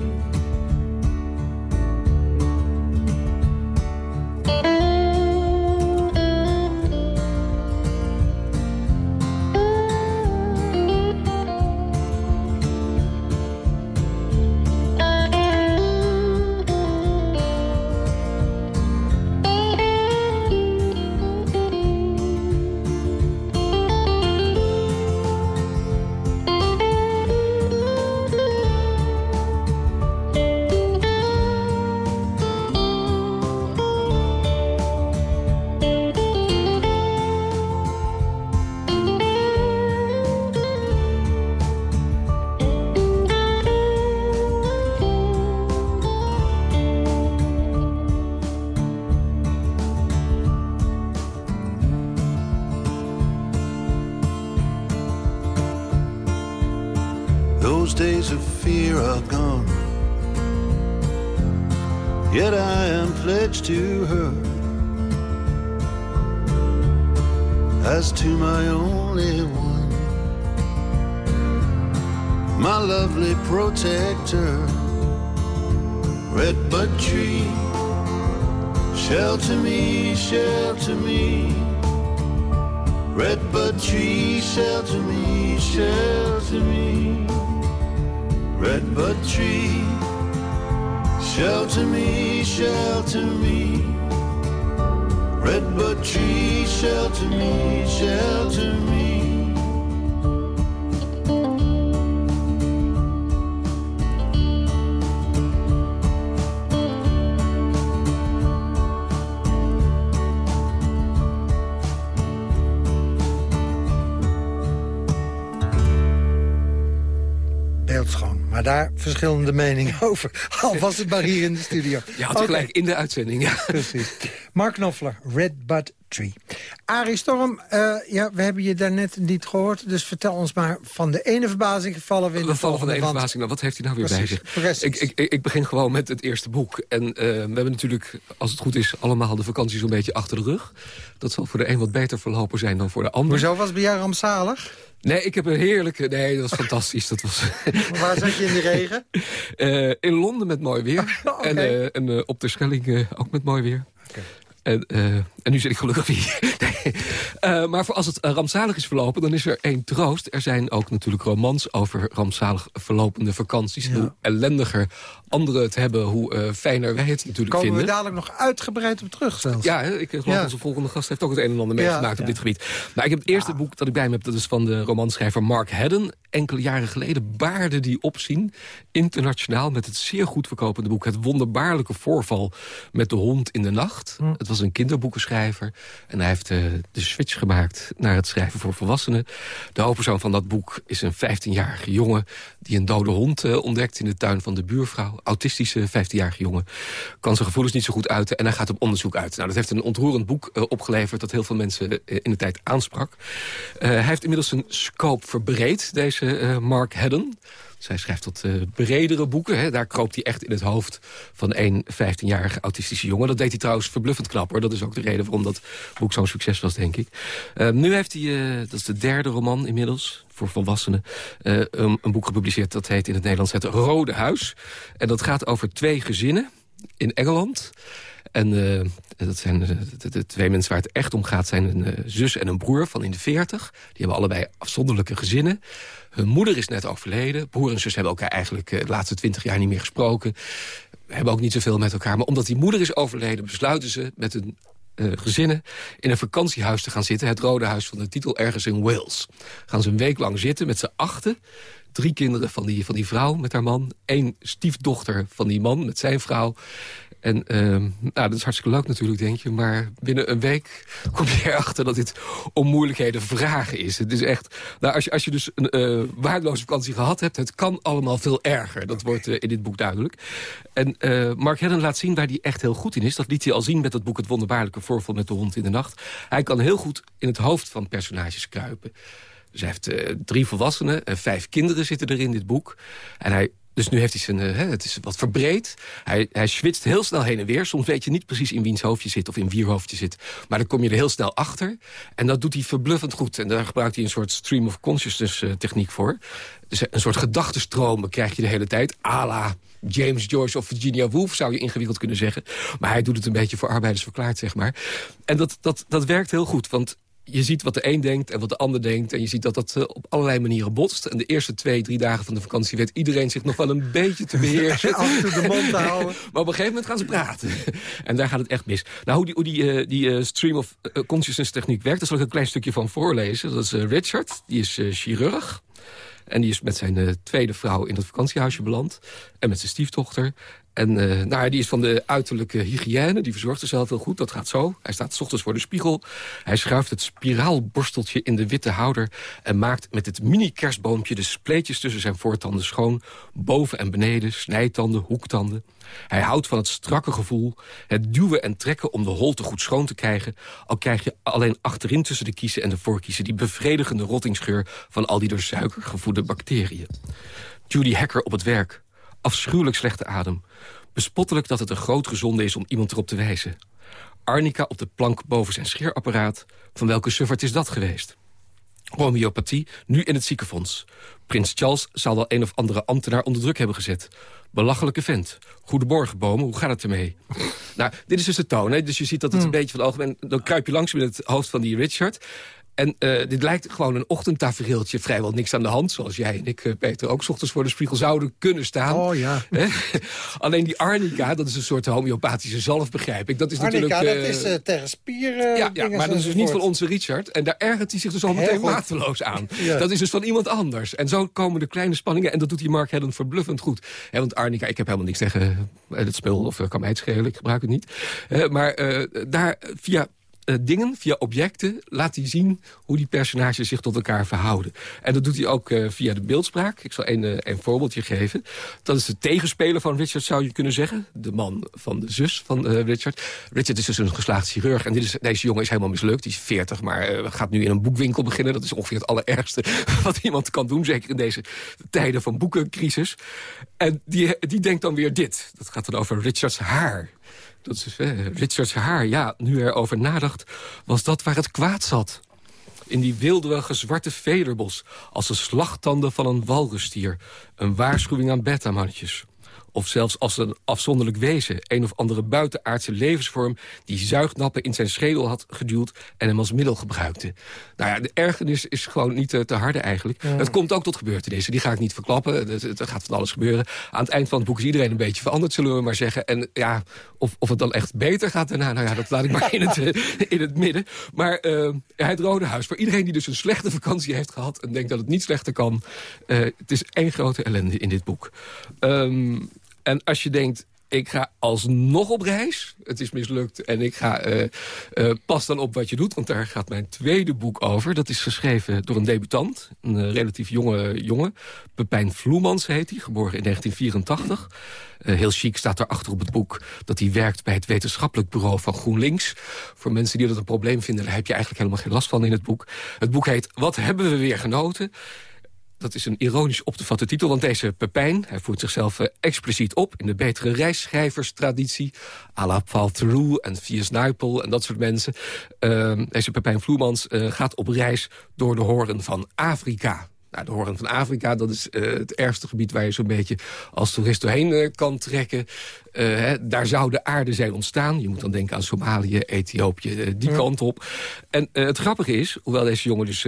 Daar verschillende meningen over. Al was het maar hier in de studio. Ja, had gelijk in de uitzending. Ja. Precies. Mark Knopfler, Red Bud Tree. Arie Storm, uh, ja, we hebben je daarnet niet gehoord. Dus vertel ons maar, van de ene verbazing vallen we in de We vallen van de ene verbazing. Nou, wat heeft hij nou weer bij zich? Ik, ik, ik, begin gewoon met het eerste boek. En uh, we hebben natuurlijk, als het goed is, allemaal de vakantie zo'n beetje achter de rug. Dat zal voor de een wat beter verlopen zijn dan voor de ander. Hoezo was het bij jou rampzalig? Nee, ik heb een heerlijke... Nee, dat was fantastisch. Dat was... Waar zat je in de regen? Uh, in Londen met mooi weer. okay. En, uh, en uh, op de Schelling ook met mooi weer. Okay. En, uh, en, nu zit ik gelukkig hier. nee. uh, maar voor als het uh, rampzalig is verlopen, dan is er één troost. Er zijn ook natuurlijk romans over rampzalig verlopende vakanties. Ja. Hoe ellendiger anderen het hebben, hoe fijner wij het natuurlijk Komen vinden. we dadelijk nog uitgebreid op terug zelfs. Ja, ik geloof ja. onze volgende gast heeft ook het een en ander meegemaakt ja, op dit gebied. Maar ik heb het eerste boek dat ik bij me heb, dat is van de romanschrijver Mark Haddon. Enkele jaren geleden baarde die opzien, internationaal, met het zeer goed verkopende boek. Het wonderbaarlijke voorval met de hond in de nacht. Hm. Het was een kinderboekenschrijver. En hij heeft uh, de switch gemaakt naar het schrijven voor volwassenen. De hoofdpersoon van dat boek is een 15-jarige jongen... die een dode hond uh, ontdekt in de tuin van de buurvrouw. Autistische 15-jarige jongen. Kan zijn gevoelens niet zo goed uiten en hij gaat op onderzoek uit. Nou, dat heeft een ontroerend boek uh, opgeleverd... dat heel veel mensen in de tijd aansprak. hij heeft inmiddels zijn scope verbreed, deze Mark Haddon... Zij schrijft tot uh, bredere boeken. Hè. Daar kroopt hij echt in het hoofd van een 15-jarige autistische jongen. Dat deed hij trouwens verbluffend knap. Hoor. Dat is ook de reden waarom dat boek zo'n succes was, denk ik. Uh, nu heeft hij, uh, dat is de derde roman inmiddels voor volwassenen, een, een boek gepubliceerd. Dat heet in het Nederlands Het Rode Huis. En dat gaat over twee gezinnen in Engeland... En uh, dat zijn de, de, twee mensen waar het echt om gaat... zijn een uh, zus en een broer van in de veertig. Die hebben allebei afzonderlijke gezinnen. Hun moeder is net overleden. Broer en zus hebben elkaar eigenlijk de laatste twintig jaar niet meer gesproken. Hebben ook niet zoveel met elkaar. Maar omdat die moeder is overleden, besluiten ze met hun gezinnen in een vakantiehuis te gaan zitten. Het Rode Huis van de titel ergens in Wales. Gaan ze een week lang zitten met z'n achten. Drie kinderen van die, van die vrouw met haar man. één stiefdochter van die man met zijn vrouw. En uh, nou, dat is hartstikke leuk natuurlijk, denk je. Maar binnen een week kom je erachter dat dit om moeilijkheden vragen is. Het is echt, nou, als, je, als je dus een uh, waardeloze vakantie gehad hebt... het kan allemaal veel erger. Dat wordt uh, in dit boek duidelijk. En uh, Mark Hedden laat zien waar hij echt heel goed in is. Dat liet hij al zien met het boek Het Wonderbaarlijke Voorval met de hond in de nacht. Hij kan heel goed in het hoofd van personages kruipen. Dus heeft uh, drie volwassenen en vijf kinderen zitten er in dit boek. En hij dus nu heeft hij zijn, uh, het is wat verbreed. Hij, hij switcht heel snel heen en weer. Soms weet je niet precies in wiens hoofd je zit of in wier hoofd je zit. Maar dan kom je er heel snel achter. En dat doet hij verbluffend goed. En daar gebruikt hij een soort stream of consciousness uh, techniek voor. Dus een soort gedachtenstromen krijg je de hele tijd. Ala James Joyce of Virginia Woolf zou je ingewikkeld kunnen zeggen. Maar hij doet het een beetje voor arbeiders verklaard, zeg maar. En dat, dat, dat werkt heel goed, want je ziet wat de een denkt en wat de ander denkt. En je ziet dat dat uh, op allerlei manieren botst. En de eerste twee, drie dagen van de vakantie weet iedereen zich nog wel een beetje te beheersen. Af toe de mond te houden. maar op een gegeven moment gaan ze praten. en daar gaat het echt mis. Nou, hoe die, hoe die, uh, die uh, stream of consciousness techniek werkt, daar zal ik een klein stukje van voorlezen. Dat is Richard, die is chirurg. En die is met zijn tweede vrouw in het vakantiehuisje beland. En met zijn stiefdochter. En uh, nou, die is van de uiterlijke hygiëne. Die verzorgt zichzelf heel goed. Dat gaat zo. Hij staat 's ochtends voor de spiegel. Hij schuift het spiraalborsteltje in de witte houder... en maakt met het mini-kerstboompje de spleetjes tussen zijn voortanden schoon. Boven en beneden, snijtanden, hoektanden. Hij houdt van het strakke gevoel. Het duwen en trekken om de holte goed schoon te krijgen. Al krijg je alleen achterin tussen de kiezen en de voorkiezen... die bevredigende rottingsgeur van al die door suiker gevoede bacteriën. Judy Hacker op het werk. Afschuwelijk slechte adem. Bespottelijk dat het een groot gezonde is om iemand erop te wijzen. Arnica op de plank boven zijn scheerapparaat. Van welke suffert is dat geweest? Homeopathie, nu in het ziekenfonds. Prins Charles zal wel een of andere ambtenaar onder druk hebben gezet. Belachelijke vent. Goedemorgen, bomen, hoe gaat het ermee? nou, dit is dus de toon, hè? dus je ziet dat het een beetje van algemeen... dan kruip je langs met het hoofd van die Richard... En uh, dit lijkt gewoon een ochtendtafereeltje. Vrijwel niks aan de hand. Zoals jij en ik, uh, Peter, ook ochtends voor de spiegel zouden kunnen staan. Oh ja. Alleen die arnica, dat is een soort homeopathische zalf, begrijp ik. Dat is arnica, natuurlijk, uh, dat is tegen spieren. ja, ja, maar dat is dus niet van onze Richard. En daar ergert hij zich dus al meteen mateloos aan. ja. Dat is dus van iemand anders. En zo komen de kleine spanningen. En dat doet die Mark Hedden verbluffend goed. He, want arnica, ik heb helemaal niks tegen het spul. Of kan mij het schelen, ik gebruik het niet. maar daar via uh, dingen, via objecten, laat hij zien hoe die personages zich tot elkaar verhouden. En dat doet hij ook uh, via de beeldspraak. Ik zal een, een voorbeeldje geven. Dat is de tegenspeler van Richard, zou je kunnen zeggen. De man van de zus van Richard. Richard is dus een geslaagd chirurg. En dit is, deze jongen is helemaal mislukt. Die is 40, maar gaat nu in een boekwinkel beginnen. Dat is ongeveer het allerergste wat iemand kan doen. Zeker in deze tijden van boekencrisis. En die, die denkt dan weer dit. Dat gaat dan over Richards haar. Dat eh, Richards haar. Ja, nu er over nadacht, was dat waar het kwaad zat. In die wilderige zwarte vederbos, als de slagtanden van een walrusstier. Een waarschuwing aan beta-mannetjes of zelfs als een afzonderlijk wezen... een of andere buitenaardse levensvorm... die zuignappen in zijn schedel had geduwd en hem als middel gebruikte. Nou ja, de ergernis is gewoon niet te, te harde eigenlijk. Het komt ook tot gebeurtenissen, die ga ik niet verklappen. Er gaat van alles gebeuren. Aan het eind van het boek is iedereen een beetje veranderd, zullen we maar zeggen. En ja, of, of het dan echt beter gaat daarna... nou ja, dat laat ik maar in het, eh, in het midden. Maar uh, het Rode Huis, voor iedereen die dus een slechte vakantie heeft gehad... en denkt dat het niet slechter kan... Uh, het is één grote ellende in dit boek. Um, en als je denkt, ik ga alsnog op reis. Het is mislukt en ik ga... Uh, uh, pas dan op wat je doet, want daar gaat mijn tweede boek over. Dat is geschreven door een debutant, een uh, relatief jonge jongen. Pepijn Vloemans heet hij, geboren in 1984. heel chic staat erachter op het boek dat hij werkt bij het wetenschappelijk bureau van GroenLinks. Voor mensen die dat een probleem vinden, daar heb je eigenlijk helemaal geen last van in het boek. Het boek heet Wat hebben we weer genoten? Dat is een ironisch op te vatten titel, want deze Pepijn... hij voert zichzelf uh, expliciet op in de betere reisschrijverstraditie... à la Paul Theroux en Viers Nuipel en dat soort mensen. Uh, deze Pepijn Vloemans uh, gaat op reis door de horen van Afrika. Nou, de Hoorn van Afrika, dat is uh, het ergste gebied... waar je zo'n beetje als toerist doorheen uh, kan trekken. Uh, hè, daar zou de aarde zijn ontstaan. Je moet dan denken aan Somalië, Ethiopië, die ja. kant op. En het grappige is, hoewel deze jongen dus...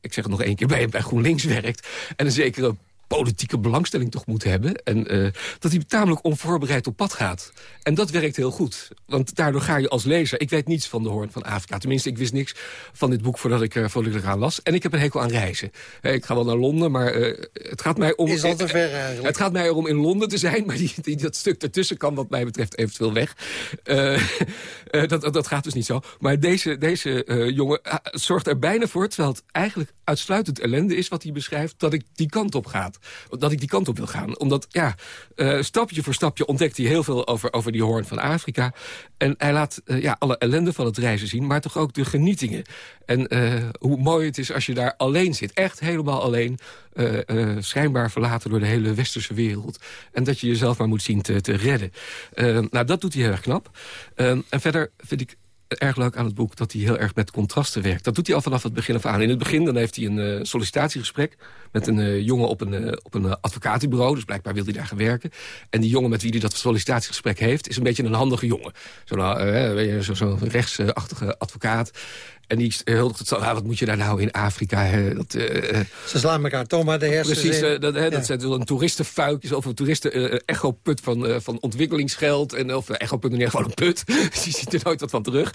ik zeg het nog één keer, bij, bij GroenLinks werkt... en een zekere politieke belangstelling toch moet hebben. En uh, dat hij tamelijk onvoorbereid op pad gaat. En dat werkt heel goed. Want daardoor ga je als lezer... Ik weet niets van de Hoorn van Afrika. Tenminste, ik wist niks van dit boek voordat ik, uh, voordat ik eraan las. En ik heb een hekel aan reizen. Uh, ik ga wel naar Londen, maar het gaat mij om... Is al te ver eigenlijk. Het gaat mij erom in Londen te zijn. Maar die, die, dat stuk ertussen kan wat mij betreft eventueel weg. dat, dat gaat dus niet zo. Maar deze, deze jongen zorgt er bijna voor... terwijl het eigenlijk uitsluitend ellende is wat hij beschrijft... dat ik die kant op gaat dat ik die kant op wil gaan. Omdat, ja, uh, stapje voor stapje ontdekt hij heel veel over, over die hoorn van Afrika. En hij laat uh, ja, alle ellende van het reizen zien, maar toch ook de genietingen. En uh, hoe mooi het is als je daar alleen zit. Echt helemaal alleen. schijnbaar verlaten door de hele westerse wereld. En dat je jezelf maar moet zien te, te redden. nou, dat doet hij heel erg knap. en verder vind ik erg leuk aan het boek dat hij heel erg met contrasten werkt. Dat doet hij al vanaf het begin af aan. In het begin dan heeft hij een uh, sollicitatiegesprek met een uh, jongen op een, uh, op een advocatenbureau. Dus blijkbaar wil hij daar gaan werken. En die jongen met wie hij dat sollicitatiegesprek heeft... is een beetje een handige jongen. Zo'n zo, zo rechtsachtige advocaat. En die huldigt het zo, ah, wat moet je daar nou in Afrika? Hè? Dat, uh, Ze slaan elkaar toch maar de hersens Precies, uh, dat, hè, ja. dat zijn een toeristenfuikjes of een toeristen-echoput uh, van, van ontwikkelingsgeld. En, of echoput niet gewoon een put. die ziet er nooit wat van terug.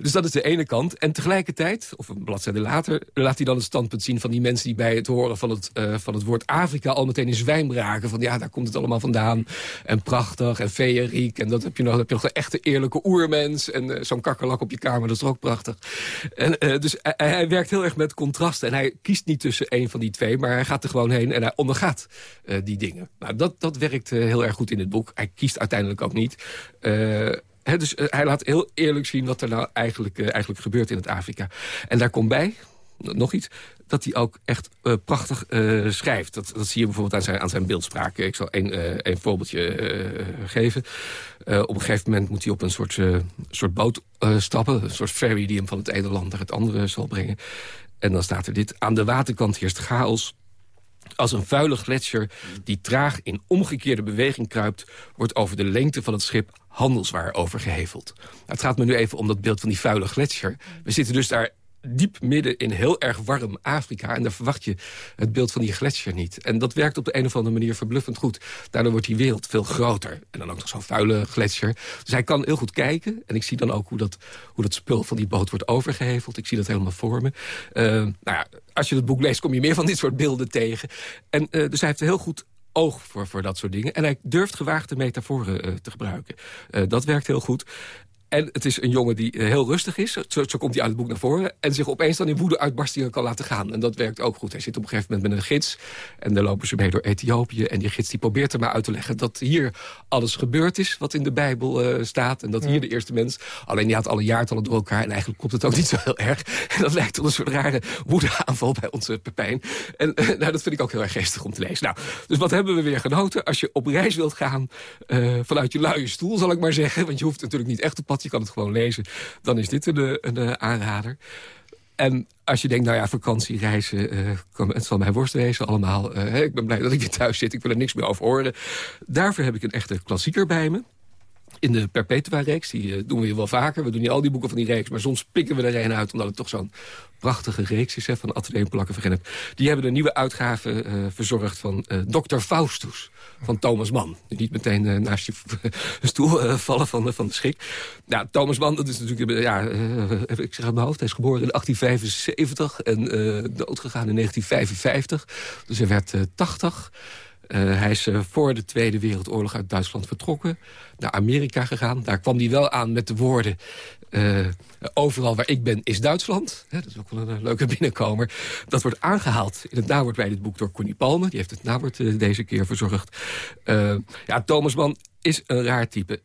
dus dat is de ene kant. En tegelijkertijd, of een bladzijde later, laat hij dan het standpunt zien van die mensen die bij het horen van het, van het woord Afrika al meteen in zwijm raken. Van ja, daar komt het allemaal vandaan. En prachtig en feeriek. En dat heb je nog, heb je nog een echte eerlijke oermens. En zo'n kakkerlak op je kamer, dat is er prachtig. En, uh, dus hij, werkt heel erg met contrasten. En hij kiest niet tussen één van die twee, maar hij gaat er gewoon heen en hij ondergaat uh, die dingen. Nou, dat, dat werkt uh, heel erg goed in het boek. Hij kiest uiteindelijk ook niet. He, dus hij laat heel eerlijk zien wat er nou eigenlijk, eigenlijk gebeurt in het Afrika. En daar komt bij, nog iets dat hij ook echt prachtig schrijft. Dat, dat zie je bijvoorbeeld aan zijn, aan zijn beeldspraak. Ik zal één uh, voorbeeldje geven. Op een gegeven moment moet hij op een soort, soort boot stappen. Een soort ferry die hem van het ene land naar het andere zal brengen. En dan staat er dit. Aan de waterkant heerst chaos. Als een vuile gletsjer die traag in omgekeerde beweging kruipt... wordt over de lengte van het schip handelswaar overgeheveld. Nou, het gaat me nu even om dat beeld van die vuile gletsjer. We zitten dus daar diep midden in heel erg warm Afrika. En daar verwacht je het beeld van die gletsjer niet. En dat werkt op de een of andere manier verbluffend goed. Daardoor wordt die wereld veel groter. En dan ook nog zo'n vuile gletsjer. Dus hij kan heel goed kijken. En ik zie dan ook hoe dat, hoe dat spul van die boot wordt overgeheveld. Ik zie dat helemaal voor me. Uh, nou ja, als je het boek leest kom je meer van dit soort beelden tegen. En uh, dus hij heeft heel goed oog voor, voor dat soort dingen. En hij durft gewaagde metaforen uh, te gebruiken. Dat werkt heel goed. En het is een jongen die eh, heel rustig is. Zo, zo, komt hij uit het boek naar voren. En zich opeens dan in woede uitbarstingen kan laten gaan. En dat werkt ook goed. Hij zit op een gegeven moment met een gids. En dan lopen ze mee door Ethiopië. En die gids die probeert er maar uit te leggen dat hier alles gebeurd is wat in de Bijbel uh, staat. En dat hier de eerste mens... Alleen die had alle jaartallen door elkaar. En eigenlijk klopt het ook niet zo heel erg. En dat lijkt tot een soort rare woedeaanval bij onze Pepijn. En uh, nou, dat vind ik ook heel erg geestig om te lezen. Nou, dus wat hebben we weer genoten? Als je op reis wilt gaan uh, vanuit je luie stoel, zal ik maar zeggen. Want je hoeft natuurlijk niet echt op je kan het gewoon lezen. Dan is dit een, een aanrader. En als je denkt, nou ja, vakantie, reizen, uh, het zal mij worst wezen allemaal. Ik ben blij dat ik weer thuis zit, ik wil er niks meer over horen. Daarvoor heb ik een echte klassieker bij me. In de Perpetua-reeks, die uh, doen we wel vaker. We doen niet al die boeken van die reeks, maar soms pikken we er een uit... omdat het toch zo'n prachtige reeks is hè, van en Plakken. Die hebben een nieuwe uitgave verzorgd van Dr. Faustus van Thomas Mann. Niet meteen uh, naast je stoel uh, vallen van, van de schrik. Nou, Thomas Mann, dat is natuurlijk... Ja, uh, ik zeg uit mijn hoofd, hij is geboren in 1875 en doodgegaan in 1955. Dus hij werd 80. Hij is voor de Tweede Wereldoorlog uit Duitsland vertrokken. Naar Amerika gegaan. Daar kwam hij wel aan met de woorden... Uh, overal waar ik ben is Duitsland. dat is ook wel een, leuke binnenkomer. Dat wordt aangehaald in het nawoord bij dit boek door Connie Palme. Die heeft het nawoord deze keer verzorgd. Ja, Thomas Mann is een raar type.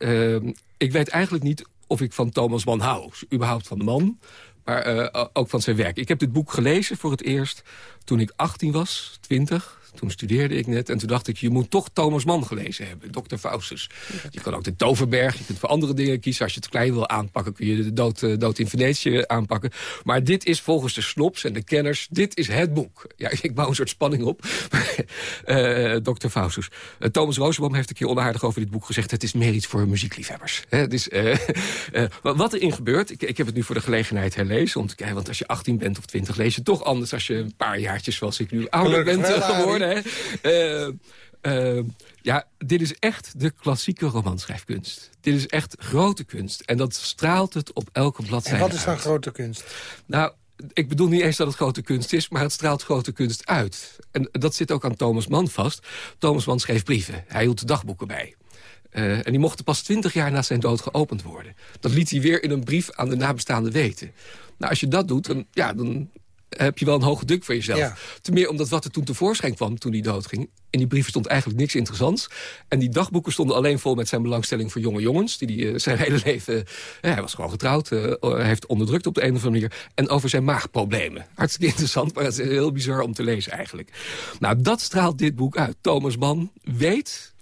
ik weet eigenlijk niet of ik van Thomas Mann hou. Überhaupt van de man, maar ook van zijn werk. Ik heb dit boek gelezen voor het eerst toen ik 18 was, 20 toen studeerde ik net. En toen dacht ik, je moet toch Thomas Mann gelezen hebben. Dr. Faustus. Je kan ook de Toverberg. Je kunt voor andere dingen kiezen. Als je het klein wil aanpakken, kun je de dood, uh, dood in Venetië aanpakken. Maar dit is volgens de snops en de kenners, dit is het boek. Ja, ik bouw een soort spanning op. uh, eh, Dr. Faustus. Uh, Thomas Rosenbaum heeft een keer onaardig over dit boek gezegd... het is meer iets voor muziekliefhebbers. het is, wat erin gebeurt, ik, ik, heb het nu voor de gelegenheid herlezen. Want, want als je 18 bent of 20 lees je toch anders... als je een paar jaartjes, zoals ik nu ouder ben geworden. Uh, uh, ja, dit is echt de klassieke romanschrijfkunst. Dit is echt grote kunst. En dat straalt het op elke bladzijde En wat is dan grote kunst? Nou, ik bedoel niet eens dat het grote kunst is, maar het straalt grote kunst uit. En dat zit ook aan Thomas Mann vast. Thomas Mann schreef brieven. Hij hield dagboeken bij. Uh, en die mochten pas twintig jaar na zijn dood geopend worden. Dat liet hij weer in een brief aan de nabestaanden weten. Nou, als je dat doet, dan, ja, dan heb je wel een hoge druk voor jezelf. Ja. Ten meer omdat wat er toen tevoorschijn kwam toen hij doodging... in die brieven stond eigenlijk niks interessants. En die dagboeken stonden alleen vol met zijn belangstelling voor jonge jongens... die, die uh, zijn hele leven... Uh, hij was gewoon getrouwd, uh, heeft onderdrukt op de een of andere manier... en over zijn maagproblemen. Hartstikke interessant, maar het is heel bizar om te lezen eigenlijk. Nou, dat straalt dit boek uit. Thomas Mann weet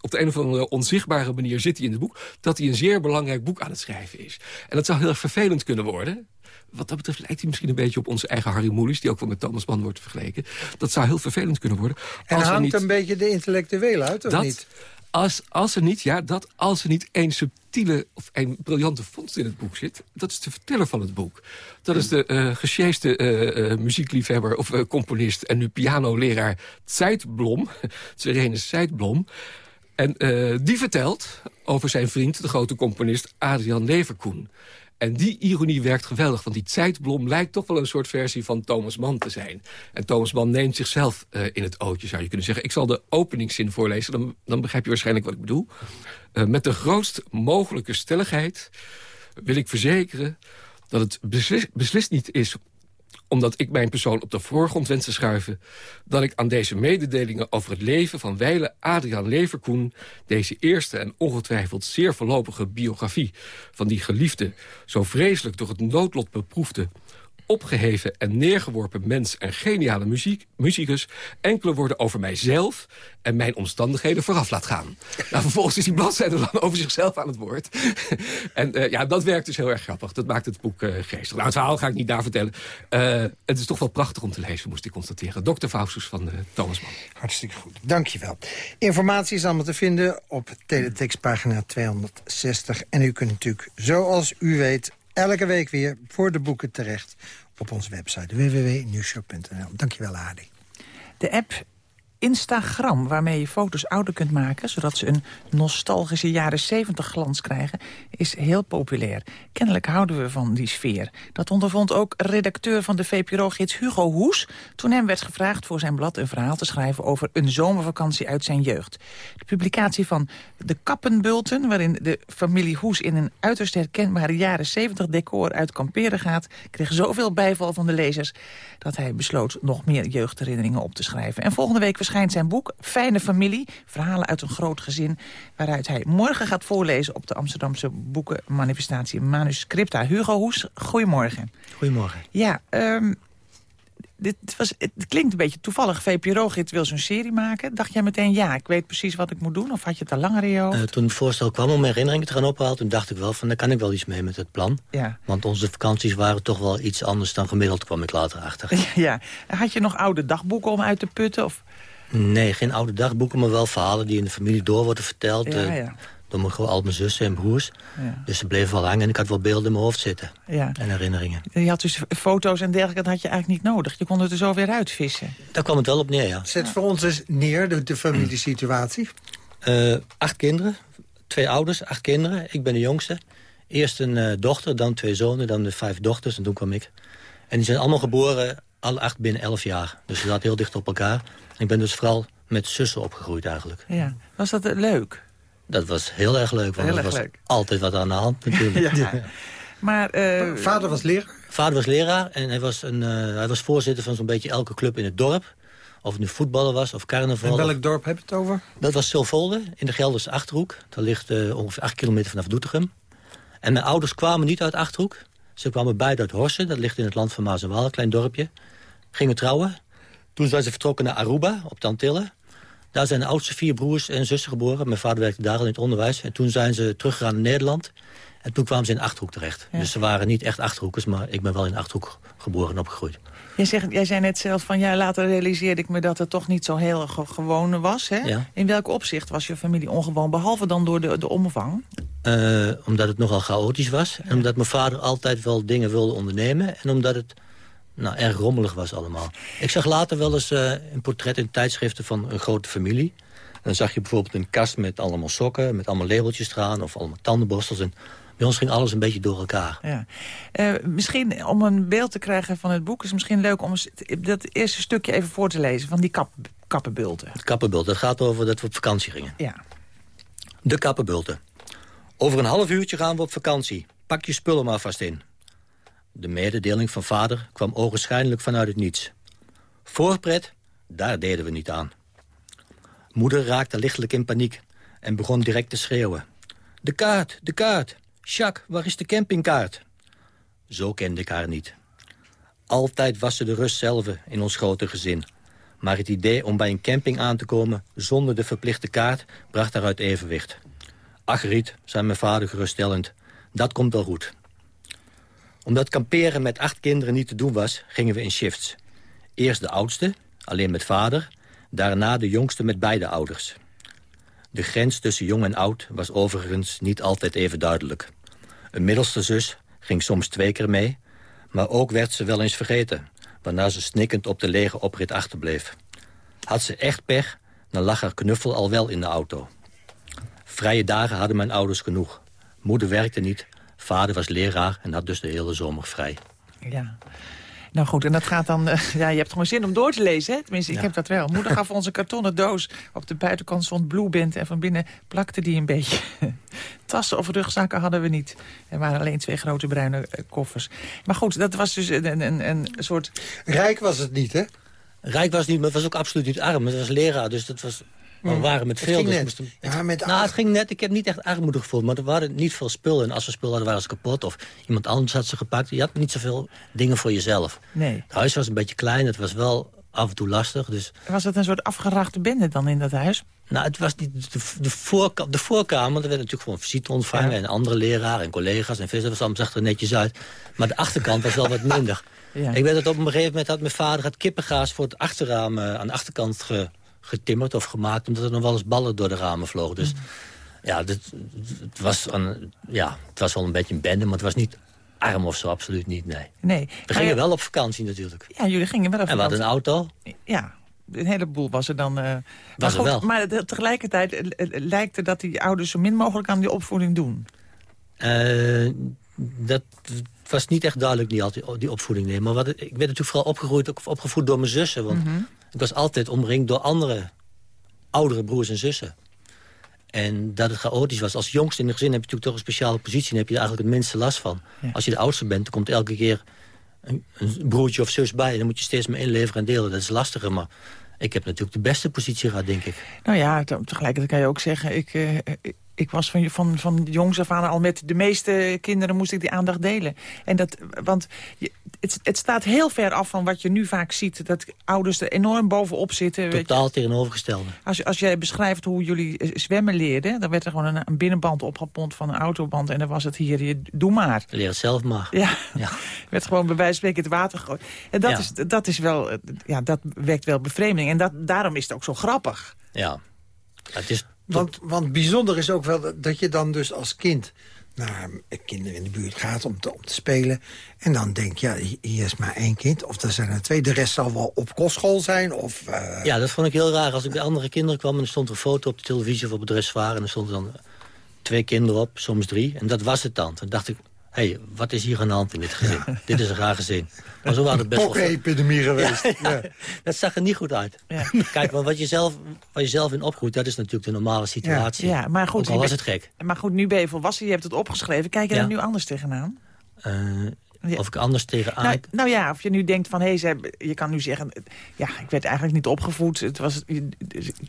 op de een of andere onzichtbare manier zit hij in het boek... dat hij een zeer belangrijk boek aan het schrijven is. En dat zou heel erg vervelend kunnen worden wat dat betreft lijkt hij misschien een beetje op onze eigen Harry Mulisch... die ook wel met Thomas Mann wordt vergeleken. Dat zou heel vervelend kunnen worden. En als hangt niet... een beetje de intellectueel uit, of dat, niet? Als, als er niet, ja, dat als er niet één subtiele of een briljante vondst in het boek zit... dat is de verteller van het boek. Dat is de uh, gesjeeste uh, uh, muziekliefhebber of componist... en nu pianoleraar Zeitblom, Serene Zeitblom... En die vertelt over zijn vriend, de grote componist Adrian Leverkoen. En die ironie werkt geweldig, want die Zeitblom lijkt toch wel een soort versie van Thomas Mann te zijn. En Thomas Mann neemt zichzelf uh, in het ootje, zou je kunnen zeggen. Ik zal de openingszin voorlezen, dan, dan begrijp je waarschijnlijk wat ik bedoel. Uh, met de grootst mogelijke stelligheid wil ik verzekeren dat het beslis, beslist niet is omdat ik mijn persoon op de voorgrond wens te schuiven... dat ik aan deze mededelingen over het leven van wijle Adriaan Leverkoen... deze eerste en ongetwijfeld zeer voorlopige biografie... van die geliefde, zo vreselijk door het noodlot beproefde opgeheven en neergeworpen mens en geniale muziek, muzikus... enkele woorden over mijzelf en mijn omstandigheden vooraf laat gaan. Nou, vervolgens is die bladzijde lang over zichzelf aan het woord. en uh, ja, dat werkt dus heel erg grappig. Dat maakt het boek uh, geestig. Nou, het verhaal ga ik niet daar vertellen. Uh, het is toch wel prachtig om te lezen, moest ik constateren. Dr. Faustus van Thomas Mann. Hartstikke goed, dankjewel. Informatie is allemaal te vinden op teletextpagina 260. En u kunt natuurlijk, zoals u weet elke week weer voor de boeken terecht op onze website www.nieuwshow.nl. Dankjewel, Adi. De app Instagram, waarmee je foto's ouder kunt maken... zodat ze een nostalgische jaren 70 glans krijgen, is heel populair. Kennelijk houden we van die sfeer. Dat ondervond ook redacteur van de VPRO-gids Hugo Hoes... toen hem werd gevraagd voor zijn blad een verhaal te schrijven... over een zomervakantie uit zijn jeugd. De publicatie van De Kappenbulten... waarin de familie Hoes in een uiterst herkenbare jaren 70 decor uit kamperen gaat... kreeg zoveel bijval van de lezers dat hij besloot nog meer jeugdherinneringen op te schrijven. En volgende week verschijnt zijn boek Fijne Familie, verhalen uit een groot gezin... waaruit hij morgen gaat voorlezen op de Amsterdamse boekenmanifestatie Manuscripta. Hugo Hoes, goedemorgen. Goedemorgen. Ja, um, dit was, het klinkt een beetje toevallig. VPRO-gids wil zo'n serie maken. Dacht jij meteen, ja, ik weet precies wat ik moet doen? Of had je het al langer in je hoofd? Uh, toen het voorstel kwam om herinneringen te gaan ophalen... toen dacht ik wel, van daar kan ik wel iets mee met het plan. Ja. Want onze vakanties waren toch wel iets anders dan gemiddeld... kwam ik later achter. Ja. Had je nog oude dagboeken om uit te putten? Of? Nee, geen oude dagboeken, maar wel verhalen die in de familie door worden verteld. Ja, ja door mijn, al mijn zussen en broers. Ja. Dus ze bleven wel hangen en ik had wel beelden in mijn hoofd zitten. Ja. En herinneringen. Je had dus foto's en dergelijke, dat had je eigenlijk niet nodig. Je kon het er zo weer uitvissen. Daar kwam het wel op neer, ja. Zet voor ons eens neer, de, de familiesituatie. Uh, acht kinderen, twee ouders, acht kinderen. Ik ben de jongste. Eerst een uh, dochter, dan twee zonen, dan de vijf dochters en toen kwam ik. En die zijn allemaal geboren, alle acht binnen elf jaar. Dus ze zaten heel dicht op elkaar. Ik ben dus vooral met zussen opgegroeid eigenlijk. Ja. Was dat leuk? Dat was heel erg leuk, want er was leuk. altijd wat aan de hand natuurlijk. ja. Maar, uh, vader was leraar? Vader was leraar en hij was, een, uh, hij was voorzitter van zo'n beetje elke club in het dorp. Of het nu voetballen was of carnaval. En welk dorp heb je het over? Dat was Silvolde in de Gelderse Achterhoek. Dat ligt uh, ongeveer acht kilometer vanaf Doetinchem. En mijn ouders kwamen niet uit Achterhoek. Ze kwamen beide uit Horsen, dat ligt in het land van Maas en Waal, een klein dorpje. Gingen trouwen. Toen zijn ze vertrokken naar Aruba, op de Antillen. Daar zijn de oudste vier broers en zussen geboren. Mijn vader werkte daar al in het onderwijs. En toen zijn ze teruggegaan naar Nederland. En toen kwamen ze in Achterhoek terecht. Dus ze waren niet echt Achterhoekers, maar ik ben wel in Achterhoek geboren en opgegroeid. Jij, zegt, jij zei net zelf van, ja, later realiseerde ik me dat het toch niet zo heel gewoon was. Hè? In welk opzicht was je familie ongewoon, behalve dan door de, de omvang? Uh, omdat het nogal chaotisch was. En omdat mijn vader altijd wel dingen wilde ondernemen. En omdat het nou, erg rommelig was allemaal. Ik zag later wel eens uh, een portret in tijdschriften van een grote familie. Dan zag je bijvoorbeeld een kast met allemaal sokken... met allemaal labeltjes eraan of allemaal tandenborstels. En bij ons ging alles een beetje door elkaar. Ja. Uh, misschien om een beeld te krijgen van het boek... is misschien leuk om dat eerste stukje even voor te lezen... van die kap, kappenbulten. Het kappenbult, dat gaat over dat we op vakantie gingen. Ja. De kappenbulten. Over een half uurtje gaan we op vakantie. Pak je spullen maar vast in. De mededeling van vader kwam ogenschijnlijk vanuit het niets. Voorpret, daar deden we niet aan. Moeder raakte lichtelijk in paniek en begon direct te schreeuwen. De kaart, de kaart. Jacques, waar is de campingkaart? Zo kende ik haar niet. Altijd was ze de rust zelf in ons grote gezin. Maar het idee om bij een camping aan te komen zonder de verplichte kaart bracht haar uit evenwicht. Ach Riet, zei mijn vader geruststellend, dat komt wel goed omdat kamperen met acht kinderen niet te doen was, gingen we in shifts. Eerst de oudste, alleen met vader. Daarna de jongste met beide ouders. De grens tussen jong en oud was overigens niet altijd even duidelijk. Een middelste zus ging soms twee keer mee... maar ook werd ze wel eens vergeten... waarna ze snikkend op de lege oprit achterbleef. Had ze echt pech, dan lag haar knuffel al wel in de auto. Vrije dagen hadden mijn ouders genoeg. Moeder werkte niet, Vader was leraar en had dus de hele zomer vrij. Ja. Nou goed, en dat gaat dan... Uh, ja, je hebt gewoon zin om door te lezen, hè? Tenminste, ik heb dat wel. Moeder gaf ons een kartonnen doos. Op de buitenkant stond Blueband en van binnen plakte die een beetje. Tassen of rugzakken hadden we niet. Er waren alleen twee grote bruine uh, koffers. Maar goed, dat was dus een, een, een soort... Rijk was het niet, hè? Rijk was het niet, maar het was ook absoluut niet arm. Het was leraar, dus dat was we waren met veel. Het dus ja, met nou, het ging net. Ik heb niet echt armoede gevoeld. Maar er waren niet veel spullen. En als ze spullen hadden, waren ze kapot. Of iemand anders had ze gepakt. Je had niet zoveel dingen voor jezelf. Nee. Het huis was een beetje klein. Het was wel af en toe lastig. Dus... Was het een soort afgerachte bende dan in dat huis? Nou, het was niet de, de, voorka de voorkamer. Er werd natuurlijk gewoon visite ontvangen. En andere leraren en collega's. En vis, dat was allemaal zag er netjes uit. Maar de achterkant was wel wat minder. Ja. Ik weet dat op een gegeven moment had mijn vader het kippengaas voor het achterraam uh, aan de achterkant ge, getimmerd of gemaakt... omdat er nog wel eens ballen door de ramen vlogen. Dus ja, dit, het, was een, ja, het was wel een beetje een bende, maar het was niet arm of zo, absoluut niet, nee. nee. We gingen wel op vakantie natuurlijk. Ja, jullie gingen wel op vakantie. En we hadden een auto. Ja, een heleboel was er dan... Uh, was maar, wel. maar tegelijkertijd lijkt er dat die ouders zo min mogelijk aan die opvoeding doen. dat was niet echt duidelijk, die, die opvoeding. Nee. Maar wat, ik werd natuurlijk vooral opgegroeid, opgevoed door mijn zussen. Want mhm. Ik was altijd omringd door andere oudere broers en zussen. En dat het chaotisch was. Als jongste in de gezin heb je natuurlijk toch een speciale positie... en heb je er eigenlijk het minste last van. Als je de oudste bent, dan komt elke keer een, een, broertje of zus bij... en dan moet je steeds meer inleveren en delen. Dat is lastiger, maar ik heb natuurlijk de beste positie gehad, denk ik. Nou ja, tegelijkertijd kan je ook zeggen... ik, uh, ik was van, van, van jongs af aan al met de meeste kinderen moest ik die aandacht delen. En dat, want je, het, het staat heel ver af van wat je nu vaak ziet. Dat ouders er enorm bovenop zitten. Totaal weet tegenovergestelde. Als, als jij beschrijft hoe jullie eh, zwemmen leerden... dan werd er gewoon een, een binnenband opgepompt van een autoband... en dan was het hier, je, doe maar. Leer het zelf maar. Ja, ja. werd gewoon bij wijze van spreken het water gegooid. En dat, is, dat is wel, ja, dat wekt wel bevreemding. En dat, daarom is het ook zo grappig. Ja, het is want, want bijzonder is ook wel dat je dan dus als kind naar kinderen in de buurt gaat om te, om te spelen. En dan denk je, ja, hier is maar één kind. Of er zijn er twee, de rest zal wel op kostschool zijn. Of, uh... Ja, dat vond ik heel raar. Als ik bij andere kinderen kwam en er stond een foto op de televisie of op het restaurant... en er stonden dan twee kinderen op, soms drie. En dat was het dan. Dan dacht ik, hé, hey, wat is hier aan de hand in dit gezin? Dit is een raar gezin. Maar zo waren het best wel... epidemie geweest. Ja, Dat zag er niet goed uit. Kijk, want wat je, zelf, wat je zelf in opgroeit, dat is natuurlijk de normale situatie. Ja, maar goed, Ook al was het gek. Maar goed, nu ben je volwassen, je hebt het opgeschreven. Kijk je er nu anders tegenaan? Uh, of ik anders tegenaan... Nou, nou ja, of je nu denkt van, hé, hey, je kan nu zeggen... ja, ik werd eigenlijk niet opgevoed, het was,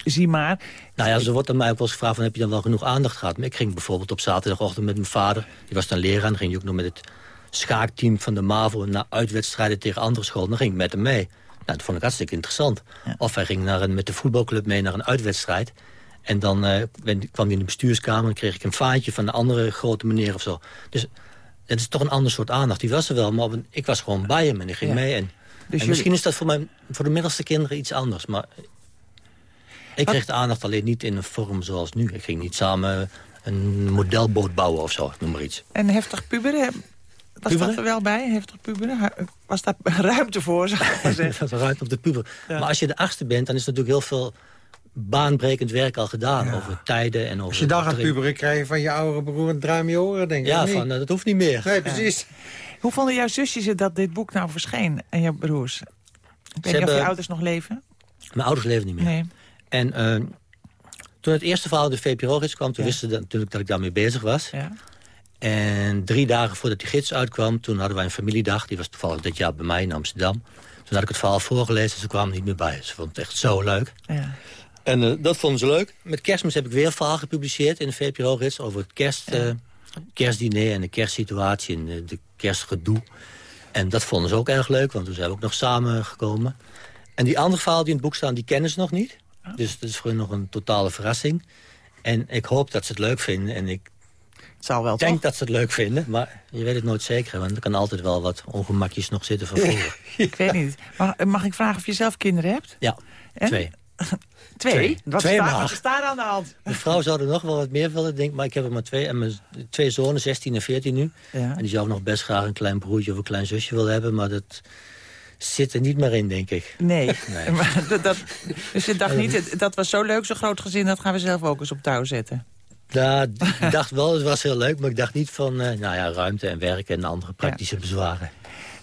zie maar. Nou ja, ze wordt aan mij ook wel eens gevraagd... van, heb je dan wel genoeg aandacht gehad? Maar ik ging bijvoorbeeld op zaterdagochtend met mijn vader... die was dan leraar, en ging je ook nog met het schaakteam van de MAVO... naar uitwedstrijden tegen andere scholen. Dan ging ik met hem mee. Nou, dat vond ik hartstikke interessant. Of hij ging naar een, met de voetbalclub mee naar een uitwedstrijd... En dan uh, kwam hij in de bestuurskamer en kreeg ik een vaatje van de andere grote meneer of zo. Dus het is toch een ander soort aandacht. Die was er wel, maar ik was gewoon bij hem en ik ging mee. En, dus misschien is dat voor, mijn, voor de middelste kinderen iets anders. Maar ik kreeg de aandacht alleen niet in een vorm zoals nu. Ik ging niet samen een modelboot bouwen of zo, noem maar iets. En heftig puberen, was dat er wel bij, heftig puberen? Was daar ruimte voor, zou ik maar zeggen? ruimte op de puber. Maar als je de achtste bent, dan is natuurlijk heel veel baanbrekend werk al gedaan. Over tijden en over... Als je dan gaat puberen, krijg je van je oudere broer een druim je oren, denk ik. Ja, van, nou, dat hoeft niet meer. Nee, precies. Hoe vonden jouw zusjes het dat dit boek nou verscheen en jouw broers? Ik weet niet of je ouders nog leven? Mijn ouders leven niet meer. Nee. En uh, toen het eerste verhaal de VPRO-gids kwam... toen wisten ze natuurlijk dat ik daarmee bezig was. Ja. En drie dagen voordat die gids uitkwam... toen hadden wij een familiedag. Die was toevallig dit jaar bij mij in Amsterdam. Toen had ik het verhaal voorgelezen en ze kwamen niet meer bij. Ze vonden het echt zo leuk. Ja. En uh, dat vonden ze leuk. Met kerstmis heb ik weer een verhaal gepubliceerd in de VPRO-gids... over het kerst, uh, kerstdiner en de kerstsituatie en de, de kerstgedoe. En dat vonden ze ook erg leuk, want toen zijn we ook nog samen gekomen. En die andere verhaal die in het boek staan, die kennen ze nog niet. Dus dat is voor hen nog een totale verrassing. En ik hoop dat ze het leuk vinden. En ik Zou wel, denk dat ze het leuk vinden, maar je weet het nooit zeker. Want er kan altijd wel wat ongemakjes nog zitten van vroeger. ik weet niet. Mag, mag ik vragen of je zelf kinderen hebt? Ja, twee. Twee? twee. Wat, twee staat, wat aan de hand? De vrouw zou er nog wel wat meer willen, denk maar ik heb er maar twee. En mijn twee zonen, 16 en 14 nu. Ja. En die zou nog best graag een klein broertje of een klein zusje willen hebben. Maar dat zit er niet meer in, denk ik. Nee. nee. Maar dat, dus je dacht niet, dat was zo leuk, zo'n groot gezin... dat gaan we zelf ook eens op touw zetten. Ja, ik dacht wel, het was heel leuk. Maar ik dacht niet van uh, nou ja, ruimte en werk en andere praktische bezwaren.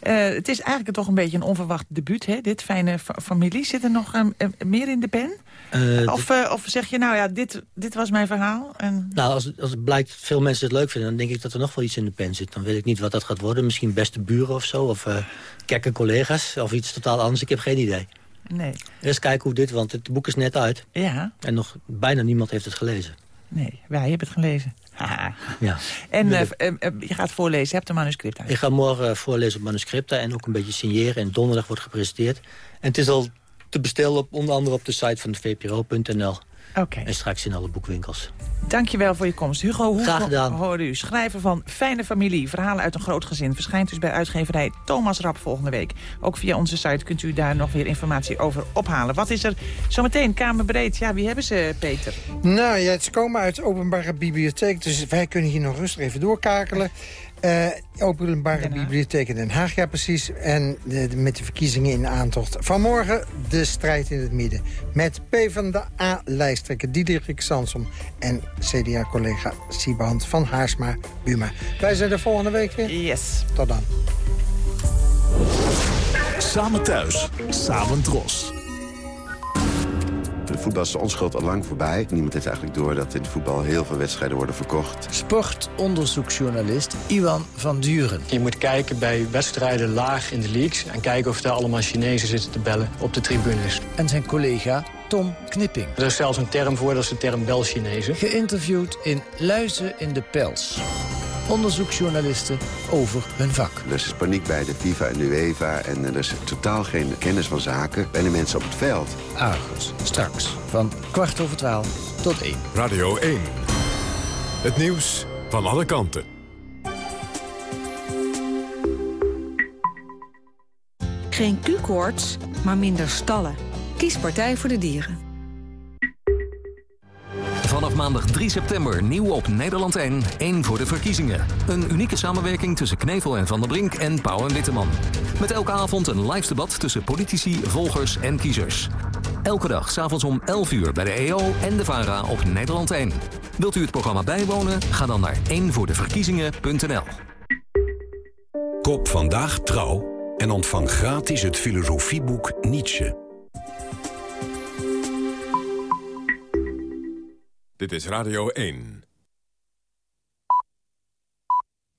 Uh, het is eigenlijk toch een beetje een onverwacht debuut, hè? dit fijne familie. Zit er nog uh, meer in de pen? Uh, of, of zeg je, nou ja, dit, dit was mijn verhaal? En... Nou, als, als het blijkt dat veel mensen het leuk vinden... dan denk ik dat er nog wel iets in de pen zit. Dan weet ik niet wat dat gaat worden. Misschien beste buren of zo. Of kekke collega's. Of iets totaal anders. Ik heb geen idee. Nee. Eens kijken hoe dit, want het boek is net uit. Ja. En nog bijna niemand heeft het gelezen. Nee, wij hebben het gelezen. Ja. En uh, je gaat voorlezen, je hebt een manuscript uit. Ik ga morgen voorlezen op manuscripten en ook een beetje signeren. En donderdag wordt gepresenteerd. En het is al te bestellen, op, onder andere op de site van vpro.nl. Okay. En straks in alle boekwinkels. Dankjewel voor je komst. Hugo Hoege hoorde u. Schrijver van Fijne Familie. Verhalen uit een groot gezin. Verschijnt dus bij uitgeverij Thomas Rap volgende week. Ook via onze site kunt u daar nog weer informatie over ophalen. Wat is er zometeen kamerbreed? Ja, wie hebben ze, Peter? Nou ja, ze komen uit de openbare bibliotheek. Dus wij kunnen hier nog rustig even doorkakelen. Uh, openbare Bibliotheek in Den Haag, ja precies. En de, met de verkiezingen in aantocht. Vanmorgen de strijd in het midden. Met PvdA-lijsttrekker Diederik Sansom... en CDA-collega Sieband van Haarsma-Buma. Wij zijn er volgende week weer. Yes. Tot dan. Samen thuis, samen dros. De voetbal is de onschuld al lang voorbij. Niemand heeft eigenlijk door dat in voetbal heel veel wedstrijden worden verkocht. Sportonderzoeksjournalist Iwan van Duren. Je moet kijken bij wedstrijden laag in de leagues... en kijken of er allemaal Chinezen zitten te bellen op de tribunes. En zijn collega Tom Knipping. Er is zelfs een term voor, dat is de term Bel-Chinezen. Geïnterviewd in Luizen in de Pels onderzoeksjournalisten over hun vak. Er is paniek bij de FIFA en de UEFA en er is totaal geen kennis van zaken bij de mensen op het veld. Argos, straks van kwart over twaalf tot één. Radio 1, het nieuws van alle kanten. Geen Q-koorts, maar minder stallen. Kies Partij voor de Dieren. Vanaf maandag 3 september nieuw op Nederland 1, 1 voor de verkiezingen. Een unieke samenwerking tussen Knevel en Van der Brink en Pauw en Witteman. Met elke avond een live debat tussen politici, volgers en kiezers. Elke dag s'avonds om 11 uur bij de EO en de VARA op Nederland 1. Wilt u het programma bijwonen? Ga dan naar 1voordeverkiezingen.nl. Kop vandaag trouw en ontvang gratis het filosofieboek Nietzsche. Dit is Radio 1.